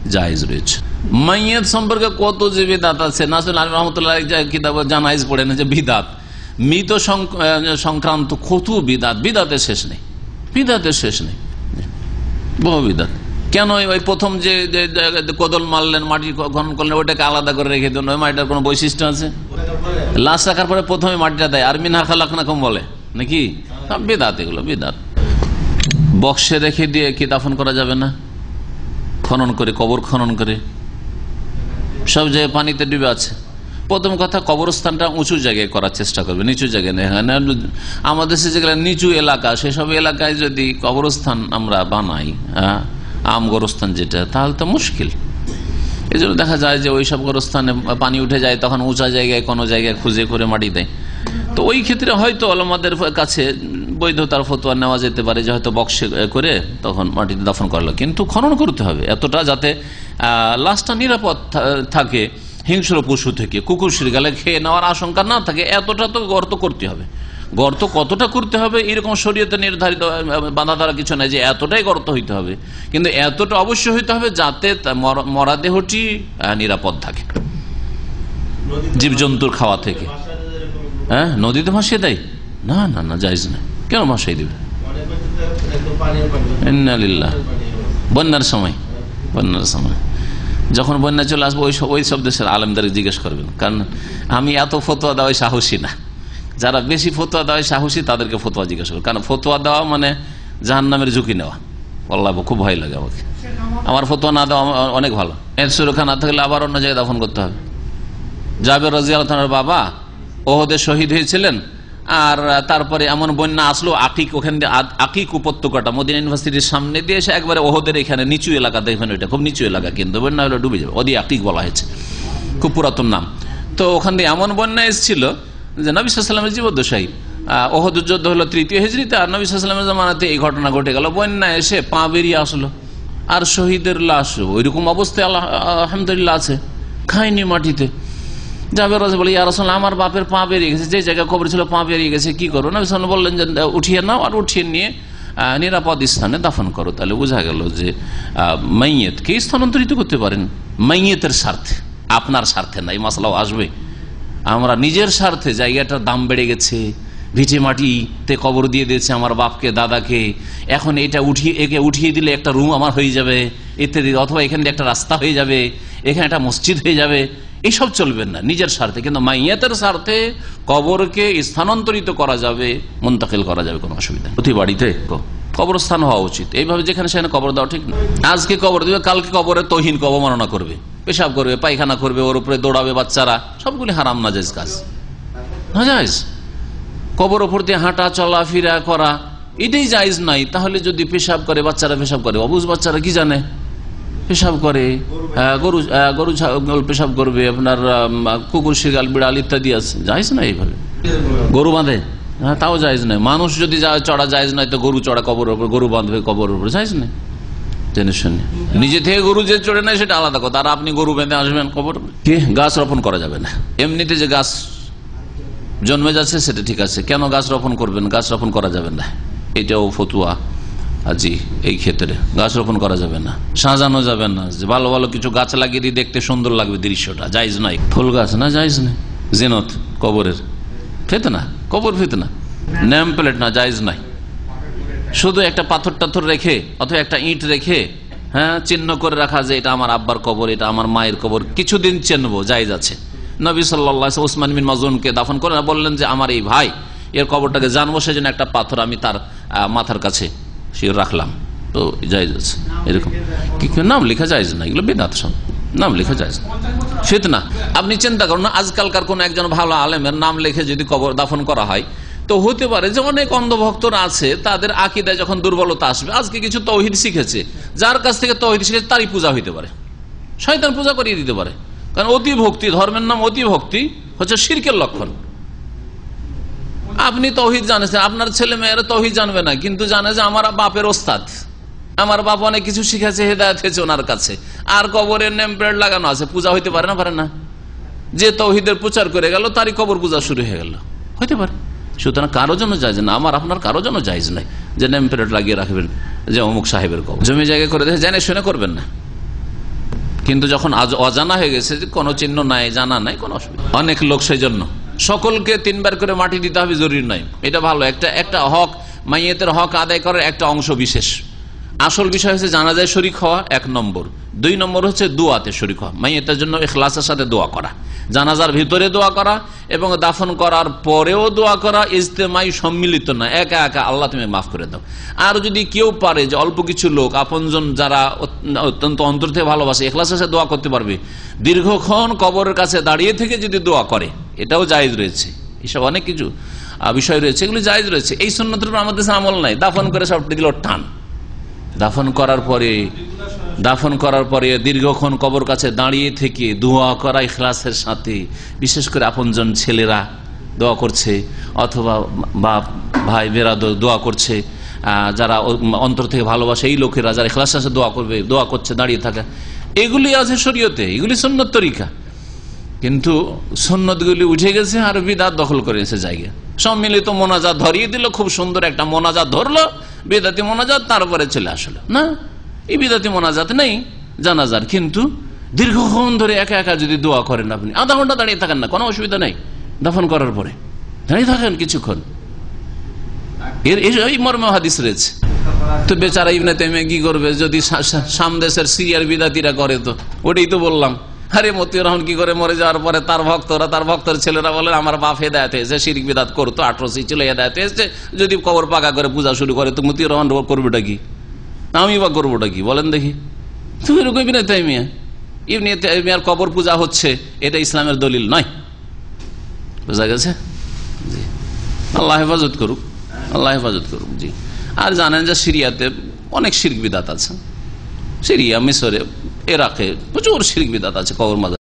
জায়েজ রয়েছে। মাইয়াত সম্পর্কে কত যে বিদাত আছে নাসুল আলী রহমতুল্লাহ কিতাব জানাইজ পড়ে না যে বিদাত। মৃত সংক্রান্ত কত বিদাত? বিদাতের শেষ নেই। বিদাতের শেষ নেই। বহু বিদাত। কেন ওই- প্রথম যে যে মারলেন, মাটি খনন করলেন ওইটাকে আলাদা করে রেখে দেন। ওই মাটিটার কোনো বৈশিষ্ট্য আছে? লাশ রাখার পরে প্রথমে মাটিটা দেয়। আর মিনা খালাক না বলে। নাকি? বেদাত এগুলো বেদাত। বক্সে রেখে দিয়ে কি দাফন করা যাবে না? খনন করে কবর খনন করে। সব জায়গায় পানিতে ডুবে আছে। প্রথম কথা কবরস্থানটা উঁচু জায়গায় করার চেষ্টা করবে নিচু জায়গায় হ্যাঁ, আমাদের দেশে যেগুলো নিচু এলাকা সেসব এলাকায় যদি কবরস্থান আমরা বানাই হ্যাঁ, আম গোরস্থান যেটা তাহলে তো মুশকিল। এই দেখা যায় যে ওই সব গোরস্থানে পানি উঠে যায় তখন উঁচা জায়গায় কোনো জায়গায় খুঁজে করে মাটি দেয়। তো ওই ক্ষেত্রে হয়তো আলমাদের কাছে বৈধতার ফতোয়া নেওয়া যেতে পারে যে হয়তো বক্সে করে তখন মাটিতে দাফন করল কিন্তু খনন করতে হবে এতটা যাতে লাশটা নিরাপদ থাকে, হিংস্র পশু থেকে, কুকুর শিরগালে খেয়ে নেওয়ার আশঙ্কা না থাকে, এতটা তো গর্ত করতে হবে। গর্ত কতটা করতে হবে এরকম শরীয়তে নির্ধারিত বাধা দ্বারা কিছু নাই যে এতটাই গর্ত হইতে হবে। কিন্তু এতটা অবশ্যই হইতে হবে যাতে তা মর- মরা দেহটি নিরাপদ থাকে। জীবজন্তুর খাওয়া থেকে। হ্যাঁ? নদীতে ভাসিয়ে দেয়? না না না যাইজ না কেন ভাসাই দেবে? বন্যার সময়। বন্যার সময়। যখন বন্যা চলে আসব, ওই সব- ওই সব দেশের আলমদের জিজ্ঞেস করবেন। কারণ আমি এত ফতোয়া দেওয়াই সাহসী না। যারা বেশি ফতোয়া দেওয়াই সাহসী, তাদেরকে ফতোয়া জিজ্ঞেস করব কারণ ফতোয়া দেওয়া মানে জাহান নামের ঝুঁকি নেওয়া। আল্লাহ খুব ভয় লাগে আমাকে। আমার ফতোয়া না দেওয়া অনেক ভালো। এর সুরক্ষা না থাকলে আবার অন্য জায়গায় দাফন করতে হবে। জাবের রাজিয়াল বাবা ওহদে শহীদ হয়েছিলেন। আর তারপরে এমন বন্যা আসলো, আকিক ওখান দিয়ে আকিক উপত্যকাটা, মদিনা ইউনিভার্সিটির সামনে দিয়ে এসে একবারে ওহদের এখানে নিচু এলাকা দেখবেন ওইটা, খুব নিচু এলাকা কিন্তু, বন্যা হলে ডুবে যাবে ওদি আকিক বলা হয়েছে, খুব পুরাতন নাম। তো ওখান দিয়ে এমন বন্যা এসেছিল যে নবী সাল্লামের জীবদ্দশাহী ওহদ যুদ্ধ হলো তৃতীয় হিজড়িতে, আর নবী সাল্লামের জামানাতে এই ঘটনা ঘটে গেল বন্যা এসে পা বেরিয়ে আসলো, আর শহীদের লাশ, ওইরকম অবস্থায় আলহামদুলিল্লাহ আছে, খায়নি মাটিতে। যাবে রাজা বলে আমার বাপের পা বেরিয়ে গেছে, যে জায়গায় কবর ছিল পা বেরিয়ে গেছে, কি করো? না সাল্লাম বললেন যে উঠিয়ে নাও, আর উঠিয়ে নিয়ে নিরাপদ স্থানে দাফন করো। তাহলে বোঝা গেল যে মাইয়েতকে স্থানান্তরিত করতে পারেন। মাইয়েতের স্বার্থে, আপনার স্বার্থে নাই মশলাও আসবে। আমরা নিজের স্বার্থে জায়গাটার দাম বেড়ে গেছে, ভিটে মাটিতে কবর দিয়ে দিয়েছে আমার বাপকে, দাদাকে। এখন এটা উঠিয়ে, একে উঠিয়ে দিলে একটা রুম আমার হয়ে যাবে, ইত্যাদি, অথবা এখান দিয়ে একটা রাস্তা হয়ে যাবে, এখানে একটা মসজিদ হয়ে যাবে। এইসব চলবে না নিজের স্বার্থে। কিন্তু মাইয়াতের স্বার্থে কবরকে স্থানান্তরিত করা যাবে মন্তাকিল করা যাবে কোনো অসুবিধা। প্রতি বাড়িতে? কবরস্থান হওয়া উচিত। এইভাবে যেখানে সেখানে কবর দেওয়া ঠিক না। আজকে কবর দেবে কালকে কবরে তহিন কবমাননা করবে। পেশাব করবে পায়খানা করবে ওর উপরে দৌড়াবে বাচ্চারা। সবগুলি হারাম না যাইজ কাজ। না যাইজ কবর ওপর দিয়ে হাঁটা চলাফেরা করা এটাই জায়জ নাই। তাহলে যদি পেশাব করে বাচ্চারা পেশাব করে অবুজ বাচ্চারা কি জানে? পেশাব করে গরু গরু ছাগল পেশাব করবে, আপনার কুকুর শিগাল বিড়াল ইত্যাদি আছে। যাইজ না এইভাবে? গরু বাঁধে? হ্যাঁ তাও যাইজ নাই মানুষ যদি চড়া যাইজ নাই তো গরু চড়া কবর উপর, গরু বাঁধবে কবর উপর। যাইজ শুনে। নিজে থেকে গরু যে চড়ে নেয়, সেটা আলাদা কথা। আর আপনি গরু বেঁধে আসবেন কবর? কি? গাছ রোপণ করা যাবে না। এমনিতে যে গাছ জন্মে যাচ্ছে, সেটা ঠিক আছে। কেন গাছ রোপণ করবেন? গাছ রোপণ করা যাবে না। এটাও ফতুয়া। জি এই ক্ষেত্রে। গাছ রোপণ করা যাবে না, সাজানো যাবে না, যে ভালো ভালো কিছু গাছ লাগিয়ে দিয়ে দেখতে সুন্দর লাগবে দৃশ্যটা, যাইজ নাই। ফুল গাছ না, যাইজ নাই। জেনত, কবরের। ফেতনা কবর ফেতনা নেম প্লেট না, যাইজ নাই। শুধু একটা পাথর টাথর রেখে, অথবা একটা ইট রেখে হ্যাঁ চিহ্ন করে রাখা যে এটা আমার আব্বার কবর, এটা আমার মায়ের কবর, কিছুদিন চিনবো জায়জ আছে। নবী সাল্লাহ ওসমান বিন মাজুনকে দাফন করে বললেন যে আমার এই ভাই, এর কবরটাকে জানব, সেজন্য একটা পাথর আমি তার মাথার কাছে সে রাখলাম। তো জায়জ আছে, এরকম। কি কি নাম লেখা যায় না, এগুলো বেদাত সব। নাম লেখা যায় ফিতনা আপনি চিন্তা করুন আজকালকার কোন একজন ভালো আলেমের নাম লিখে যদি কবর দাফন করা হয়, তো হতে পারে যে অনেক অন্ধভক্তরা আছে, তাদের আকিদায় যখন দুর্বলতা আসবে, আজকে কিছু তৌহিদ শিখেছে, যার কাছ থেকে তৌহিদ শিখেছে, তারই পূজা হইতে পারে। শয়তান পূজা করিয়ে দিতে পারে। কারণ অতি ভক্তি ধর্মের নাম অতি ভক্তি হচ্ছে শিরকের লক্ষণ। আপনি তহিদ জানেছেন, আপনার ছেলে মেয়েরা তৌহিদ জানবে না, কিন্তু জানে যে আমার বাপের ওস্তাদ। আমার বাপ অনেক কিছু শিখেছে হেদায়ত হয়েছে ওনার কাছে। আর কবরের নেম প্লেট লাগানো আছে, পূজা হইতে পারে না পারে না। যে তৌহিদের প্রচার করে গেল, তারই কবর পূজা শুরু হয়ে গেল। হইতে পারে। সুতরাং কারও জন্য যাইজ না, আমার, আপনার কারও জন্য যাইজ নাই। যে নেম প্লেট লাগিয়ে রাখবেন, যে অমুক সাহেবের কবর। জমি জায়গায় করে দেখে জেনে শুনে করবেন না। কিন্তু যখন আজ অজানা হয়ে গেছে কোনো চিহ্ন নাই, জানা নাই, কোনো অসুবিধা অনেক লোক সেই জন্য। সকলকে তিনবার করে মাটি দিতে হবে, জরুরি নয়। এটা ভালো। একটা একটা হক, মাইয়েতের হক আদায় করার একটা অংশ বিশেষ। আসল বিষয় হচ্ছে জানাজায় শরিক হওয়া এক নম্বর। দুই নম্বর হচ্ছে দোয়াতে শরিক হওয়া। মাইয়েতের জন্য এখলাসের সাথে দোয়া করা। জানাজার ভিতরে দোয়া করা এবং দাফন করার পরেও দোয়া করা ইজতেমাই সম্মিলিত না একা একা আল্লাহ তুমি মাফ করে দাও। আর যদি কেউ পারে যে অল্প কিছু লোক, আপনজন যারা অত্যন্ত অন্তর থেকে ভালোবাসে এখলাসের সাথে দোয়া করতে পারবে। দীর্ঘক্ষণ কবরের কাছে দাঁড়িয়ে থেকে যদি দোয়া করে এটাও জায়েজ রয়েছে। এসব অনেক কিছু বিষয় রয়েছে, এগুলো জায়েজ রয়েছে। এই সন্ন্যতের উপর আমাদের আমল নাই। দাফন করে সব দিল টান দাফন করার পরে, দাফন করার পরে দীর্ঘক্ষণ কবর কাছে দাঁড়িয়ে থেকে দোয়া করা ইখলাসের সাথে, বিশেষ করে আপনজন ছেলেরা দোয়া করছে, অথবা বাপ ভাই বেরাদ দোয়া করছে যারা অন্তর থেকে ভালোবাসে এই লোকেরা যারা ইখলাসের সাথে দোয়া করবে, দোয়া করছে, দাঁড়িয়ে থাকা। এগুলি আছে শরীয়তে, এগুলি সন্ন্যত তরিকা। কিন্তু সন্ন্যতগুলি উঠে গেছে, আর বিদাত দখল করে এসে জায়গা সম্মিলিত মোনাজাত ধরিয়ে দিল, খুব সুন্দর একটা মোনাজাত ধরলো, বেদাতি মোনাজাত তারপরে চলে আসলো। না, এই বিদাতি মোনাজাত নেই জানাজার, কিন্তু দীর্ঘক্ষণ ধরে একা একা যদি দোয়া করেন আপনি, আধা ঘণ্টা দাঁড়িয়ে থাকেন না, কোনো অসুবিধা নেই, দাফন করার পরে। দাঁড়িয়ে থাকেন কিছুক্ষণ। এর এই মর্ম হাদিস রয়েছে। তো বেচারা ইবনে তেমে কি করবে? যদি সামদেশের সিরিয়ার বিদাতিরা করে তো, ওটাই তো বললাম। আরে মতিউর রহমান কি করে মরে যাওয়ার পরে তার ভক্তরা, তার ভক্তের ছেলেরা বলে আমার বাপ হেদায়ত হয়েছে, শিরিক বিদাত করতো আঠারোশি ছিল, হেদায়ত হয়েছে। যদি কবর পাকা করে পূজা শুরু করে, তো মতিউর রহমান করবেটা কি? আমি বা করবোটা কি? বলেন দেখি। তুমি এরকম ইবনে তাইমিয়া ইবনে তাইমিয়ার কবর পূজা হচ্ছে, এটা ইসলামের দলিল নয়। বোঝা গেছে? জি। আল্লাহ হেফাজত করুক, আল্লাহ হেফাজত করুক, জি। আর জানেন যে সিরিয়াতে অনেক শির্ক বিদাত আছে। সিরিয়া মিশরে এরাকে প্রচুর শিরিক বিদাত আছে কবর মাজার